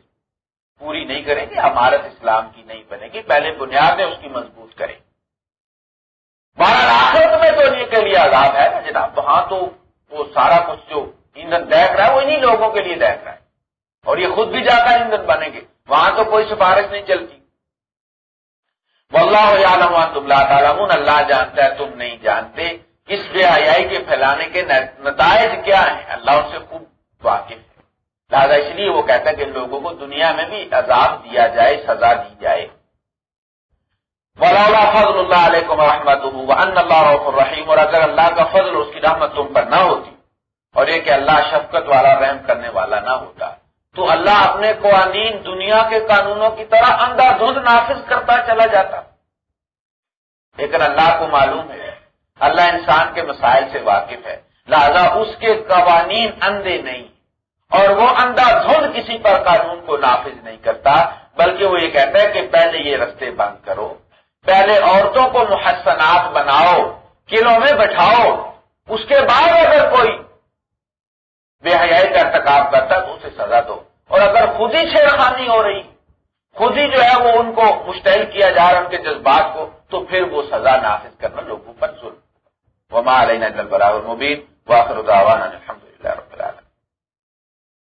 پوری نہیں کریں گے عمارت اسلام کی نہیں بنے گی۔ پہلے بنیادیں اس کی مضبوط کریں۔ بارہ آخرت میں تو انہیں کے لیے عذاب ہے نا جناب؟ تو ہاں تو وہ سارا کچھ جو ایندھن دیکھ رہا ہے وہ انہیں لوگوں کے لیے دیکھ رہا ہے۔ اور یہ خود بھی جا کر ایندھن بنیں گے۔ وہاں تو کوئی سفارش نہیں چلتی۔ واللہ عالم تم لا تعلمون، اللہ جانتا ہے تم نہیں جانتے اس بے حیائی کے پھیلانے کے نتائج کیا ہیں۔ اللہ ان سے خوب واقف ہے۔ لہٰذا اس لیے وہ کہتا ہے کہ لوگوں کو دنیا میں بھی عذاب دیا جائے، سزا دی جائے۔ ولا فضل اللہ علیہ رحمت ان اللہ الرحیم اور اگر اللہ کا فضل اس کی رحمت تم پر نہ ہوتی اور یہ کہ اللہ شفقت والا رحم کرنے والا نہ ہوتا، تو اللہ اپنے قوانین دنیا کے قانونوں کی طرح اندھا دھند نافذ کرتا چلا جاتا۔ لیکن اللہ کو معلوم ہے، اللہ انسان کے مسائل سے واقف ہے، لہذا اس کے قوانین اندھے نہیں۔ اور وہ اندھا دھند کسی پر قانون کو نافذ نہیں کرتا، بلکہ وہ یہ کہتا ہے کہ پہلے یہ رستے بند کرو۔ پہلے عورتوں کو محسنات بناؤ، قلعوں میں بٹھاؤ، اس کے بعد اگر کوئی بے حیائی کا ارتکاب کرتا تو اسے سزا دو۔ اور اگر خود ہی چھیڑخانی ہو رہی، خود ہی جو ہے وہ ان کو مشتعل کیا جا رہا ان کے جذبات کو، تو پھر وہ سزا نافذ کرنا لوگوں پر ظلم۔ وما علینا البلاغ المبین واخر دعوانا الحمد